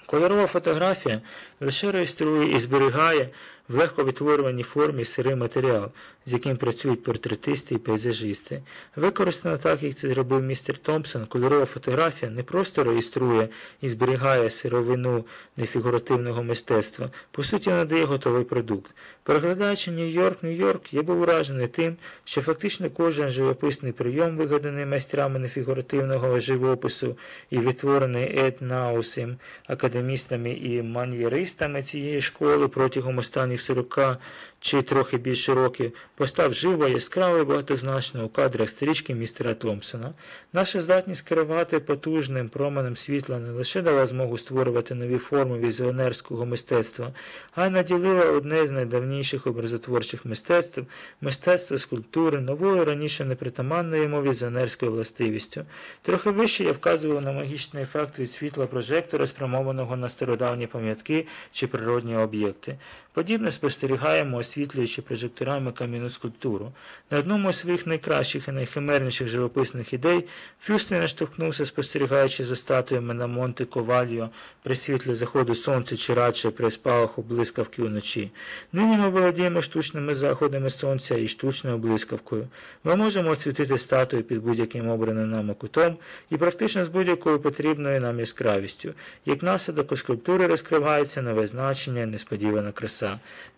Кольорова фотографія лише реєструє і зберігає в легковідтворюваній формі сирий матеріал, з яким працюють портретисти і пейзажисти. Використано так, як це зробив містер Томпсон, кольорова фотографія не просто реєструє і зберігає сировину нефігуративного мистецтва, по суті, надає готовий продукт. Переглядаючи Нью-Йорк, Нью-Йорк, я був уражений тим, що фактично кожен живописний прийом, вигаданий майстрами нефігуративного живопису і відтворений етнаусим, академістами і маньєристами цієї школи протягом останніх 40 чи трохи більше років, постав живо, яскраво і багатозначно у кадрах стрічки містера Томпсона. Наша здатність керувати потужним променем світла не лише дала змогу створювати нові форми візіонерського мистецтва, а й наділила одне з найдавніших образотворчих мистецтв, мистецтво скульптури, новою раніше непритаманною йому візіонерською властивістю. Трохи вище я вказував на магічний ефект від світла прожектора, спрямованого на стародавні пам'ятки чи природні об'єкти. Подібно спостерігаємо, освітлюючи прожекторами кам'яну скульптуру. На одному із своїх найкращих і найхимерніших живописних ідей Фюстин наштовхнувся, спостерігаючи за статуями на Монте Ковальо при світлі заходу сонця чи радше при спалаху блискавки уночі. Нині ми володіємо штучними заходами сонця і штучною блискавкою. Ми можемо освітити статую під будь-яким обраним нами кутом і практично з будь-якою потрібною нам яскравістю. Як наслідок у скульптури розкривається нове значення, несподівана краса.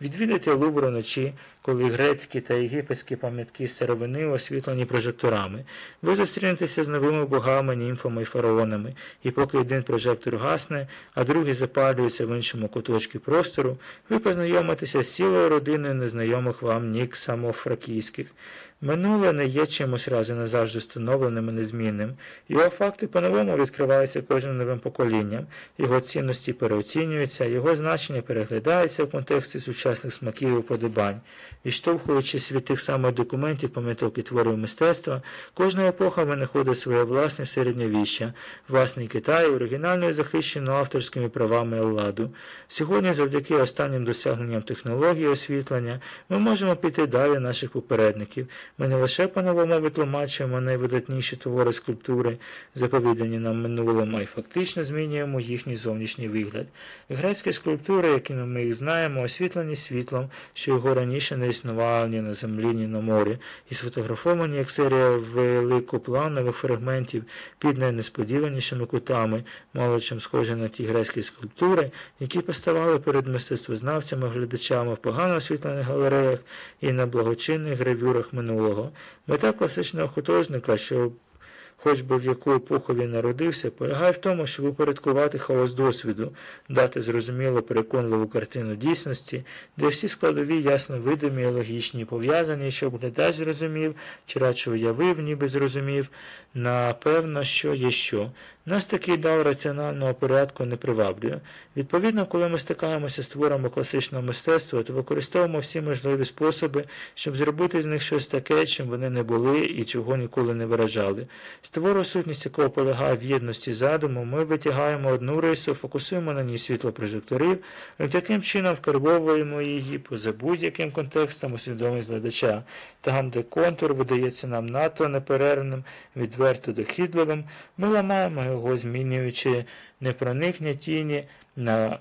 Відвідати Лувр вночі, коли грецькі та єгипетські пам'ятки старовини освітлені прожекторами. Ви зустрінетеся з новими богами, німфами і фараонами, і поки один прожектор гасне, а другий запалюється в іншому куточку простору, ви познайомитеся з цілою родиною незнайомих вам нік самофракійських. Минуле не є чимось раз і назавжди встановленим і незмінним. Його факти по-новому відкриваються кожним новим поколінням, його цінності переоцінюються, його значення переглядається в контексті сучасних смаків і уподобань. Відштовхуючись від тих самих документів, пам'яток і творів мистецтва, кожна епоха винаходить своє власне середньовіща, власний Китай, оригінально захищено авторськими правами Алладу. Сьогодні, завдяки останнім досягненням технології освітлення, ми можемо піти далі наших попередників. Ми не лише по-новому витлумачуємо найвидатніші твори скульптури, заповідані нам минулим, а й фактично змінюємо їхній зовнішній вигляд. Грецькі скульптури, якими ми їх знаємо, освітлені світлом, що його раніше не існувало ні на землі, ні на морі, і сфотографовані як серія великопланових фрагментів під найнесподіванішими кутами, мало чим схожі на ті грецькі скульптури, які поставали перед мистецтвознавцями, глядачами в погано освітлених галереях і на благочинних гравюрах минулого. Мета класичного художника, що хоч би в яку епоху він народився, полягає в тому, щоб упорядкувати хаос досвіду, дати зрозуміло переконливу картину дійсності, де всі складові ясно видимі логічні, пов'язані, щоб глядач зрозумів, чи радше уявив, ніби зрозумів, напевно, що є що. Нас такий дав раціонального порядку не приваблює. Відповідно, коли ми стикаємося з творами класичного мистецтва, то використовуємо всі можливі способи, щоб зробити з них щось таке, чим вони не були і чого ніколи не виражали. З твору, сутність якого полягає в єдності задуму, ми витягаємо одну рису, фокусуємо на ній світло прожекторів, і таким чином вкарбовуємо її поза будь-яким контекстом у свідомість глядача, там, де контур видається нам надто неперервним, відверто дохідливим, ми ламаємо його, змінюючи непроникні тіні на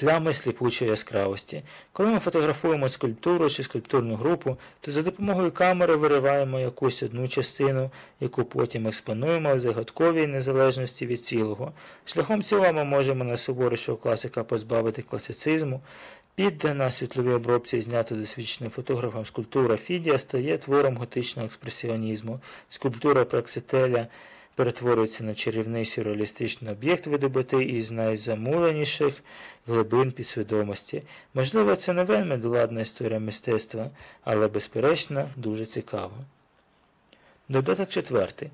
плями сліпучої яскравості. Коли ми фотографуємо скульптуру чи скульптурну групу, то за допомогою камери вириваємо якусь одну частину, яку потім експонуємо в загадковій незалежності від цілого. Шляхом цього ми можемо на суворішого класика позбавити класицизму. Піддана світловій обробці знята досвідченим фотографом скульптура Фідія стає твором готичного експресіонізму. Скульптура Праксителя перетворюється на чарівний сюрреалістичний об'єкт, видобутий із найзамуленіших глибин підсвідомості. Можливо, це не вельми доладна історія мистецтва, але, безперечно, дуже цікава. Додаток четвертий.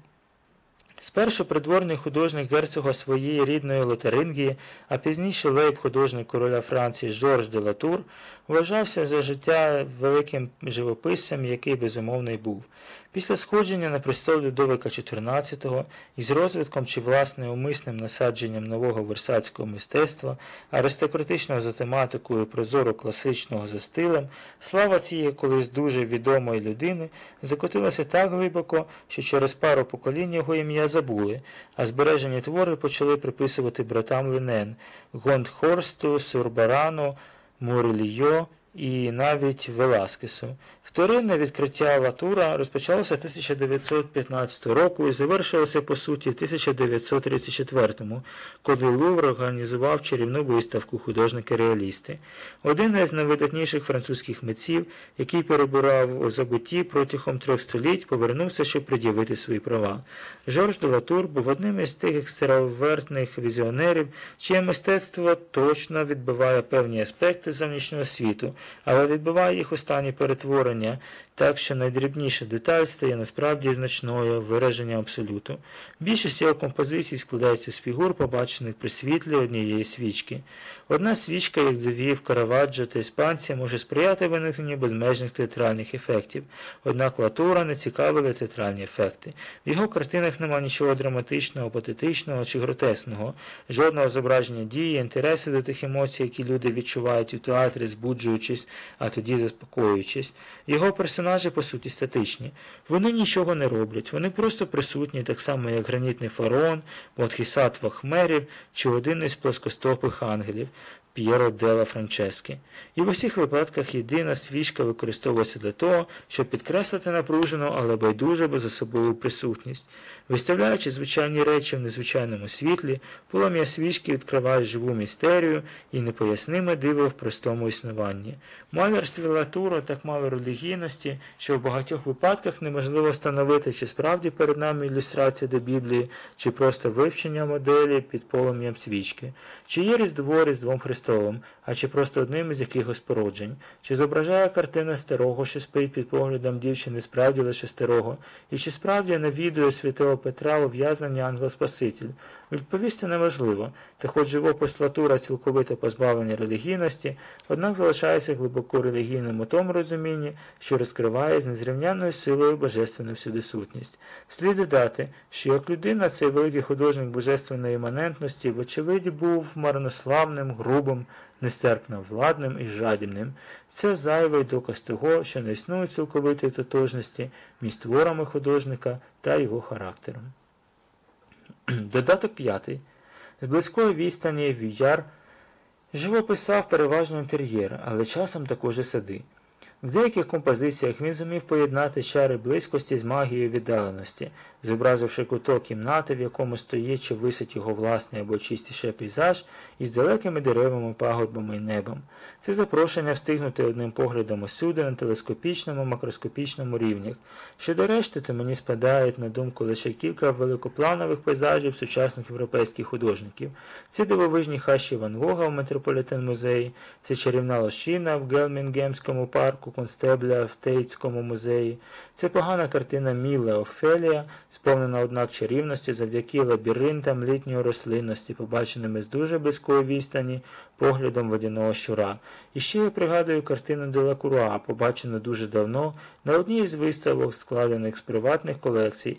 Спершу придворний художник герцога своєї рідної Лотерингії, а пізніше лейб художник короля Франції Жорж де Латур, вважався за життя великим живописцем, який безумовно був. Після сходження на престол Людовика XIV із розвитком чи власне умисним насадженням нового версальського мистецтва, аристократичного за тематикою прозоро класичного за стилем, слава цієї колись дуже відомої людини закотилася так глибоко, що через пару поколінь його ім'я забули, а збережені твори почали приписувати братам Ленен, Гондхорсту, Сурбарану, Мурильйо і навіть Веласкесу. Вторинне відкриття Латура розпочалося 1915 року і завершилося по суті в 1934, коли Лувр організував чарівну виставку художники-реалісти. Один із найвидатніших французьких митців, який перебирав у забутті протягом трьох століть, повернувся, щоб пред'явити свої права. Жорж де Латур був одним із тих екстравертних візіонерів, чиє мистецтво точно відбиває певні аспекти зовнішнього світу, але відбиває їх у стані перетворення, так що найдрібніша деталь стає насправді значною вираженням абсолюту. Більшість його композицій складається з фігур, побачених при світлі однієї свічки. Одна свічка, як довів Караваджо та іспанці, може сприяти виникненню безмежних театральних ефектів, однак Латура не цікавили театральні ефекти. В його картинах нема нічого драматичного, патетичного чи гротесного, жодного зображення дії, інтересу до тих емоцій, які люди відчувають у театрі, збуджуючись, а тоді заспокоюючись. Його персонажі, по суті, статичні. Вони нічого не роблять, вони просто присутні, так само, як гранітний фараон, Бодхісаттва Хмерів чи один із плоскостопих ангелів. П'єро Дела Франчески. І в усіх випадках єдина свічка використовується для того, щоб підкреслити напружену, але байдуже безособову присутність. Виставляючи звичайні речі в незвичайному світлі, полум'я свічки відкриває живу містерію і непоясниме диво в простому існуванні. Малярстві латура так мало релігійності, що в багатьох випадках неможливо встановити, чи справді перед нами ілюстрація до Біблії, чи просто вивчення моделі під полум'ям свічки, чи є Різдво Різдвом Христовим, а чи просто одним із якихось породжень, чи зображає картина старого, що спить під поглядом дівчини справді лише старого, і чи справді навідує святого Петра ув'язнення ангел Спаситель. Відповісти неможливо, та хоч живопис Латура цілковито позбавлення релігійності, однак залишається глибоко релігійним у тому розумінні, що розкриває з незрівнянною силою божественну всюдисутність. Слід додати, що як людина цей великий художник божественної іманентності, вочевидь, був марнославним, грубим, нестерпно владним і жадібним. Це зайвий доказ того, що не існує цілковитої тотожності між творами художника та його характером. [CLEARS THROAT] Додаток п'ятий. З близької відстані Вюяр живописав переважно інтер'єр, але часом також і сади. В деяких композиціях він зумів поєднати чари близькості з магією віддаленості, зобразивши куток кімнати, в якому стоїть чи висить його власний або чистіше пейзаж, із далекими деревами, пагорбами і небом. Це запрошення встигнути одним поглядом усюди на телескопічному, макроскопічному рівнях. Щодо решти, то мені спадають на думку лише кілька великопланових пейзажів сучасних європейських художників. Це дивовижні хащі Ван Гога в Метрополітен музеї, це чарівна лощина в Гелмінгемському парку, констебля в Тейтському музеї, це погана картина Міле Офелія, сповнена однак чарівності завдяки лабіринтам літньої рослинності, побаченими з дуже близької відстані поглядом водяного щура. І ще я пригадую картину Делакуруа, побачену дуже давно на одній із виставок, складених з приватних колекцій.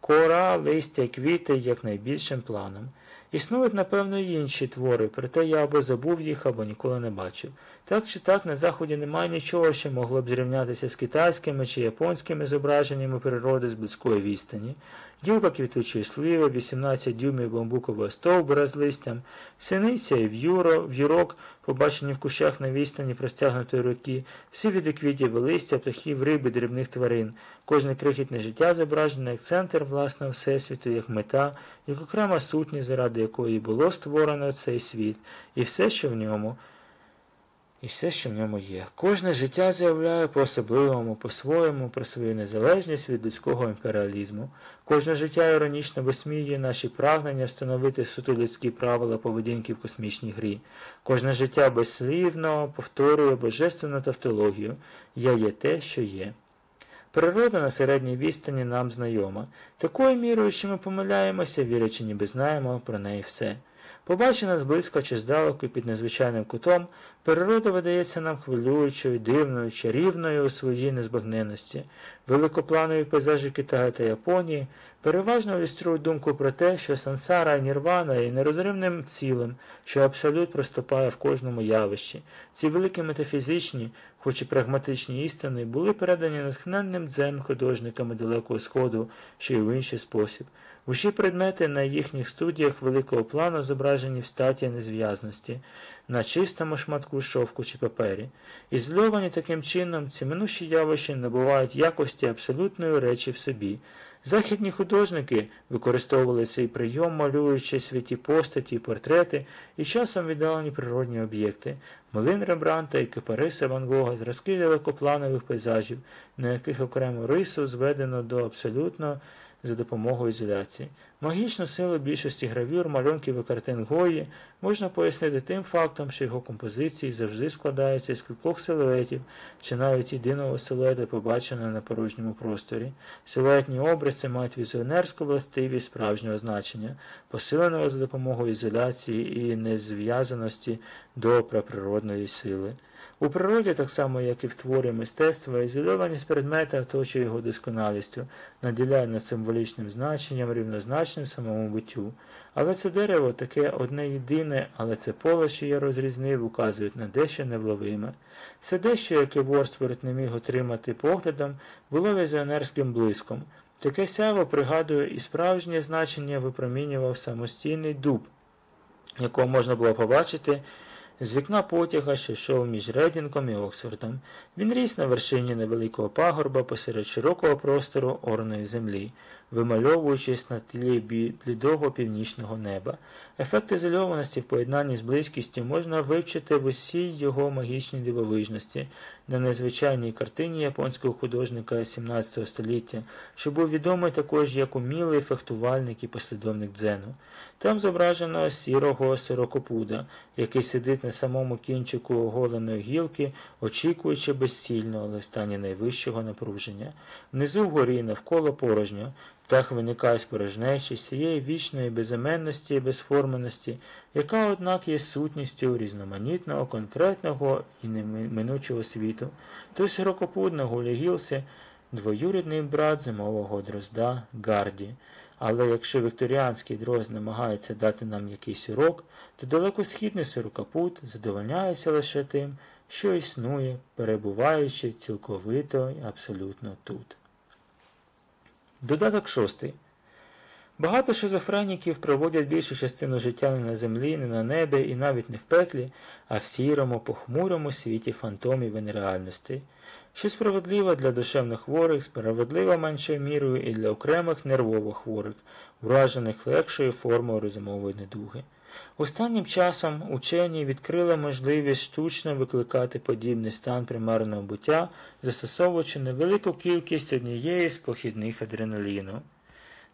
Кора, листя, квіти як найбільшим планом. Існують, напевно, і інші твори, проте я або забув їх, або ніколи не бачив. Так чи так, на Заході немає нічого, що могло б зрівнятися з китайськими чи японськими зображеннями природи з близької відстані. Ділка квітучої сливи, 18 дюймів бамбукового стовбура з листям, синиця і в'юро, в'юрок, побачені в кущах на відстані простягнутої руки, всі види квітів і листя, птахів, риби, дрібних тварин, кожне крихітне життя зображене як центр власного всесвіту, як мета, як окрема сутність, заради якої було створено цей світ, і все, що в ньому і все, що в ньому є. Кожне життя заявляє по особливому, по-своєму, про свою незалежність від людського імперіалізму. Кожне життя іронічно висміює наші прагнення встановити суто людські правила поведінки в космічній грі. Кожне життя безслівно повторює божественну тавтологію Я є те, що є. Природа на середній відстані нам знайома. Такою мірою, що ми помиляємося, вірячи, ніби знаємо про неї все. Побачена зблизька чи здалеку під незвичайним кутом, природа видається нам хвилюючою, дивною, чарівною у своїй незбагненості. Великопланові пейзажі Китаю та Японії переважно ілюструють думку про те, що сансара і нірвана є нерозривним цілим, що абсолют проступає в кожному явищі. Ці великі метафізичні, хоч і прагматичні істини, були передані натхненним дзен художниками Далекого Сходу, що й в інший спосіб. Усі предмети на їхніх студіях великого плану зображені в статі незв'язності, на чистому шматку шовку чи папері. Ізольовані таким чином, ці минущі явища набувають якості абсолютної речі в собі. Західні художники використовували цей прийом, малюючи святі постаті, портрети і часом віддалені природні об'єкти, Малин Рембранта і Кипариса Ван Гога, зразки далекопланових пейзажів, на яких окремо рису зведено до абсолютно за допомогою ізоляції. Магічну силу більшості гравюр, малюнків і картин Гої можна пояснити тим фактом, що його композиції завжди складаються із кількох силуетів чи навіть єдиного силуета, побаченого на порожньому просторі. Силуетні образи мають візіонерську властивість справжнього значення, посиленого за допомогою ізоляції і незв'язаності до праприродної сили. У природі, так само як і в творі мистецтва, ізольованість предмета оточує його досконалістю, наділяє над символічним значенням, рівнозначним самому буттю. Але це дерево таке одне єдине, але це поле, що я розрізнив, указують на дещо невловиме. Це дещо, яке Ворстворд не міг отримати поглядом, було візіонерським блиском. Таке сяво, пригадую, і справжнє значення випромінював самостійний дуб, якого можна було побачити. З вікна потяга, що йшов між Редінгом і Оксфордом, він ріс на вершині невеликого пагорба посеред широкого простору орної землі, вимальовуючись на тлі блідого північного неба. Ефект ізольованості в поєднанні з близькістю можна вивчити в усій його магічній дивовижності на незвичайній картині японського художника 17 століття, що був відомий також як умілий фехтувальник і послідовник дзену. Там зображено сірого сирокопуда, який сидить на самому кінчику оголеної гілки, очікуючи безцільно, але стані найвищого напруження. Внизу вгорі навколо порожньо. Птах виникає з порожнечі, з цієї вічної безіменності і безформеності, яка, однак, є сутністю різноманітного, конкретного і неминучого світу. Той сирокопудно гулягілся двоюрідний брат зимового дрозда Гарді. Але якщо вікторіанський дрозд намагається дати нам якийсь урок, то далекосхідний сирокопут задовольняється лише тим, що існує, перебуваючи цілковито і абсолютно тут. Додаток шостий. Багато шизофреніків проводять більшу частину життя не на землі, не на небі і навіть не в пеклі, а в сірому, похмурому світі фантомів і нереальностей, що справедливо для душевних хворих, справедливо меншою мірою і для окремих нервово хворих, вражених легшою формою розумової недуги. Останнім часом учені відкрили можливість штучно викликати подібний стан примарного буття, застосовуючи невелику кількість однієї з похідних адреналіну.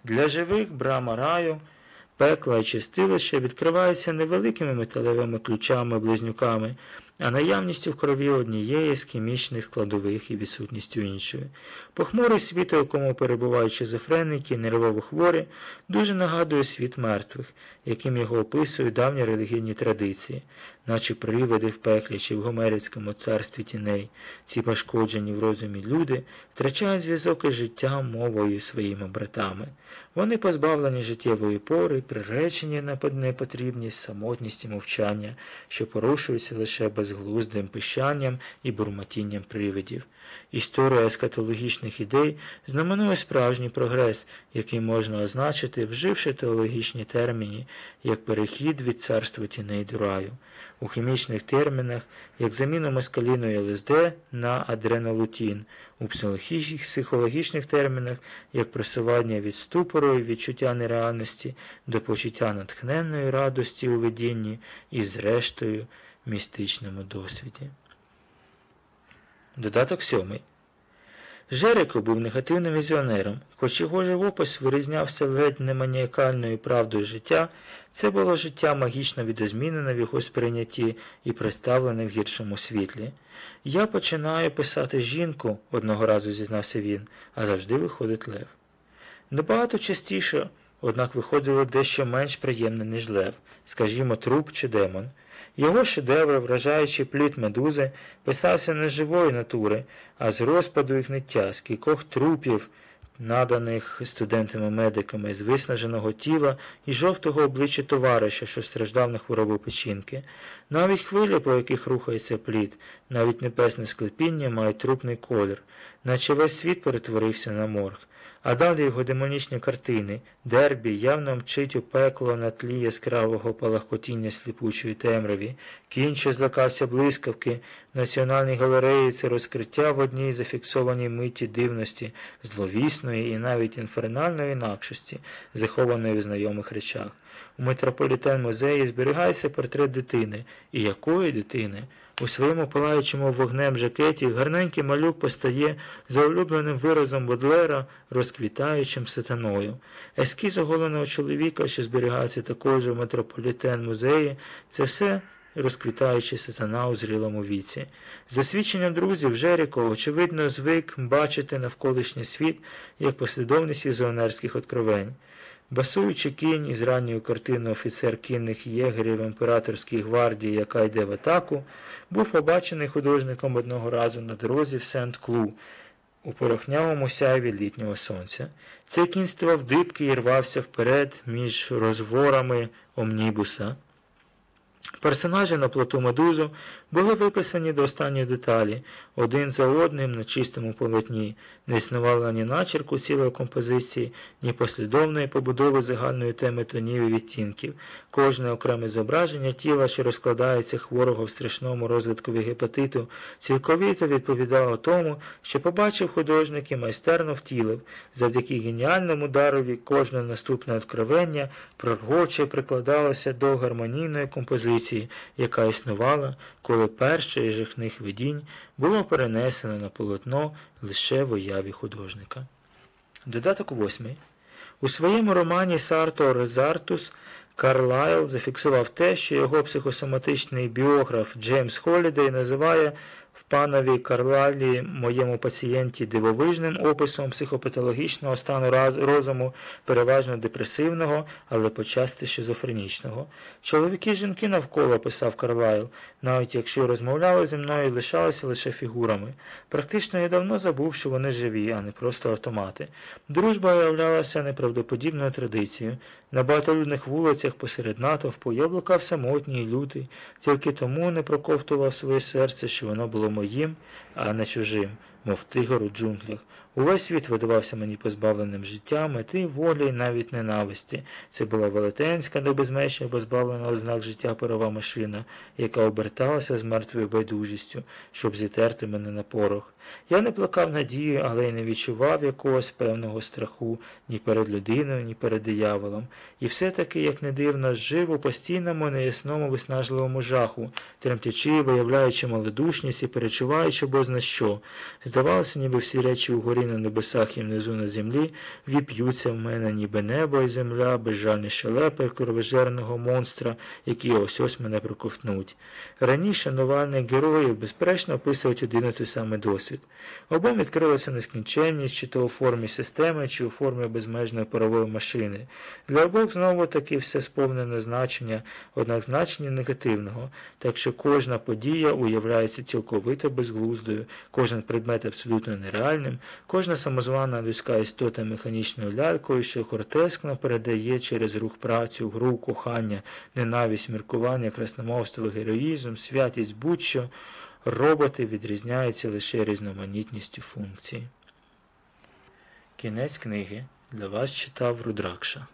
Для живих брама раю, пекла і чистилища відкриваються невеликими металевими ключами-близнюками, а наявністю в крові однієї з хімічних складових і відсутністю іншої. Похмурий світ, у якому перебувають шизофреники, нервово хворі, дуже нагадує світ мертвих, яким його описують давні релігійні традиції, наче привиди в пеклі чи в Гомерівському царстві тіней. Ці пошкоджені в розумі люди втрачають зв'язок із життям мовою і своїми братами. Вони позбавлені життєвої пори, приречені на непотрібність, самотність і мовчання, що порушуються лише безглуздим пищанням і бурмотінням привидів. Історія ескатологічних ідей знаменує справжній прогрес, який можна означити, вживши теологічні терміни, як перехід від царства тіней до раю. У хімічних термінах, як заміну москаліної ЛСД на адренолутін, у психологічних термінах, як просування від ступору і відчуття нереальності до почуття натхненної радості у видінні і, зрештою, містичному досвіді. Додаток сьомий. Жерико був негативним візіонером, хоч його живопис вирізнявся ледь не маніакальною правдою життя, це було життя магічно відозмінене в його сприйнятті і представлене в гіршому світлі. Я починаю писати жінку, одного разу зізнався він, а завжди виходить лев. Набагато частіше, однак виходило дещо менш приємне, ніж лев, скажімо, труп чи демон. Його шедевр, вражаючи плід медузи, писався не з живої натури, а з розпаду і гниття, з кількох трупів, наданих студентами-медиками з виснаженого тіла і жовтого обличчя товариша, що страждав на хворобу печінки. Навіть хвилі, по яких рухається плід, навіть небесне склепіння мають трупний колір, наче весь світ перетворився на морг. А далі його демонічні картини, дербі явно мчить у пекло на тлі яскравого палахкотіння сліпучої темряві, Кінь, що злякався блискавки, в Національній галереї це розкриття в одній зафіксованій миті дивності, зловісної і навіть інфернальної інакшості, захованої в знайомих речах. У метрополітен музеї зберігається портрет дитини. І якої дитини? У своєму палаючому вогнем жакеті гарненький малюк постає за улюбленим виразом Бодлера розквітаючим сатаною. Ескіз оголеного чоловіка, що зберігається також у метрополітен музеї, це все розквітаючий сатана у зрілому віці. За свідченням друзів, Жеріко, очевидно, звик бачити навколишній світ як послідовність візіонерських откровень. Басуючи кінь із ранньою картиною офіцер кінних єгерів імператорської гвардії, яка йде в атаку, був побачений художником одного разу на дорозі в Сент-Клу у порохнявому сяйві літнього сонця. Цей кінь ставав дибки і рвався вперед між розворами омнібуса. Персонажі на плоту медузу були виписані до останньої деталі, один за одним на чистому полотні, не існувало ні начерку цілої композиції, ні послідовної побудови загальної теми тонів і відтінків. Кожне окреме зображення тіла, що розкладається хворого в страшному розвиткові гепатиту, цілковито відповідало тому, що побачив художник і майстерно втілив. Завдяки геніальному дарові кожне наступне откровення пророче прикладалося до гармонійної композиції, яка існувала, коли перше із жахних видінь було перенесено на полотно лише в уяві художника. Додаток восьмий. У своєму романі Сарто Резартус Карлайл зафіксував те, що його психосоматичний біограф Джеймс Холідей називає панові Карлалі, моєму пацієнті дивовижним описом психопатологічного стану розуму, переважно депресивного, але почасти шизофренічного. Чоловіки жінки навколо писав Карлайл, навіть якщо розмовляли зі мною, лишалися лише фігурами. Практично я давно забув, що вони живі, а не просто автомати. Дружба виявлялася неправдоподібною традицією. На багатолюдних вулицях посеред натовпу я блукав самотній лютий, тільки тому не проковтував своє серце, що воно було моїм, а не чужим, мов тигр у джунглях. Увесь світ видавався мені позбавленим життя, мети, волі і навіть ненависті. Це була велетенська, до безмежня позбавлена ознак життя парова машина, яка оберталася з мертвою байдужістю, щоб зітерти мене на порох. Я не плакав надії, але й не відчував якогось певного страху ні перед людиною, ні перед дияволом. І все-таки, як не дивно, жив у постійному, неясному, виснажливому жаху, тремтячи, виявляючи малодушність і перечуваючи бозна що. Здавалося, ніби всі речі угорі на небесах і внизу на землі віп'ються в мене, ніби небо і земля, безжальні шелепи кровожерного монстра, які ось ось мене проковтнуть. Раніше новальних героїв безперечно описують один і той самий досвід. Обом відкрилася нескінченність, чи то у формі системи, чи у формі безмежної парової машини. Для обох знову таки все сповнене значення, однак значення негативного, так що кожна подія уявляється цілковито безглуздою, кожен предмет абсолютно нереальним, кожна самозвана людська істота механічною лялькою, що кортескно передає через рух працю, гру, кохання, ненависть, міркування, красномовство, героїзм, святість будь-що. Роботи відрізняються лише різноманітністю функцій. Кінець книги для вас читав Рудракша.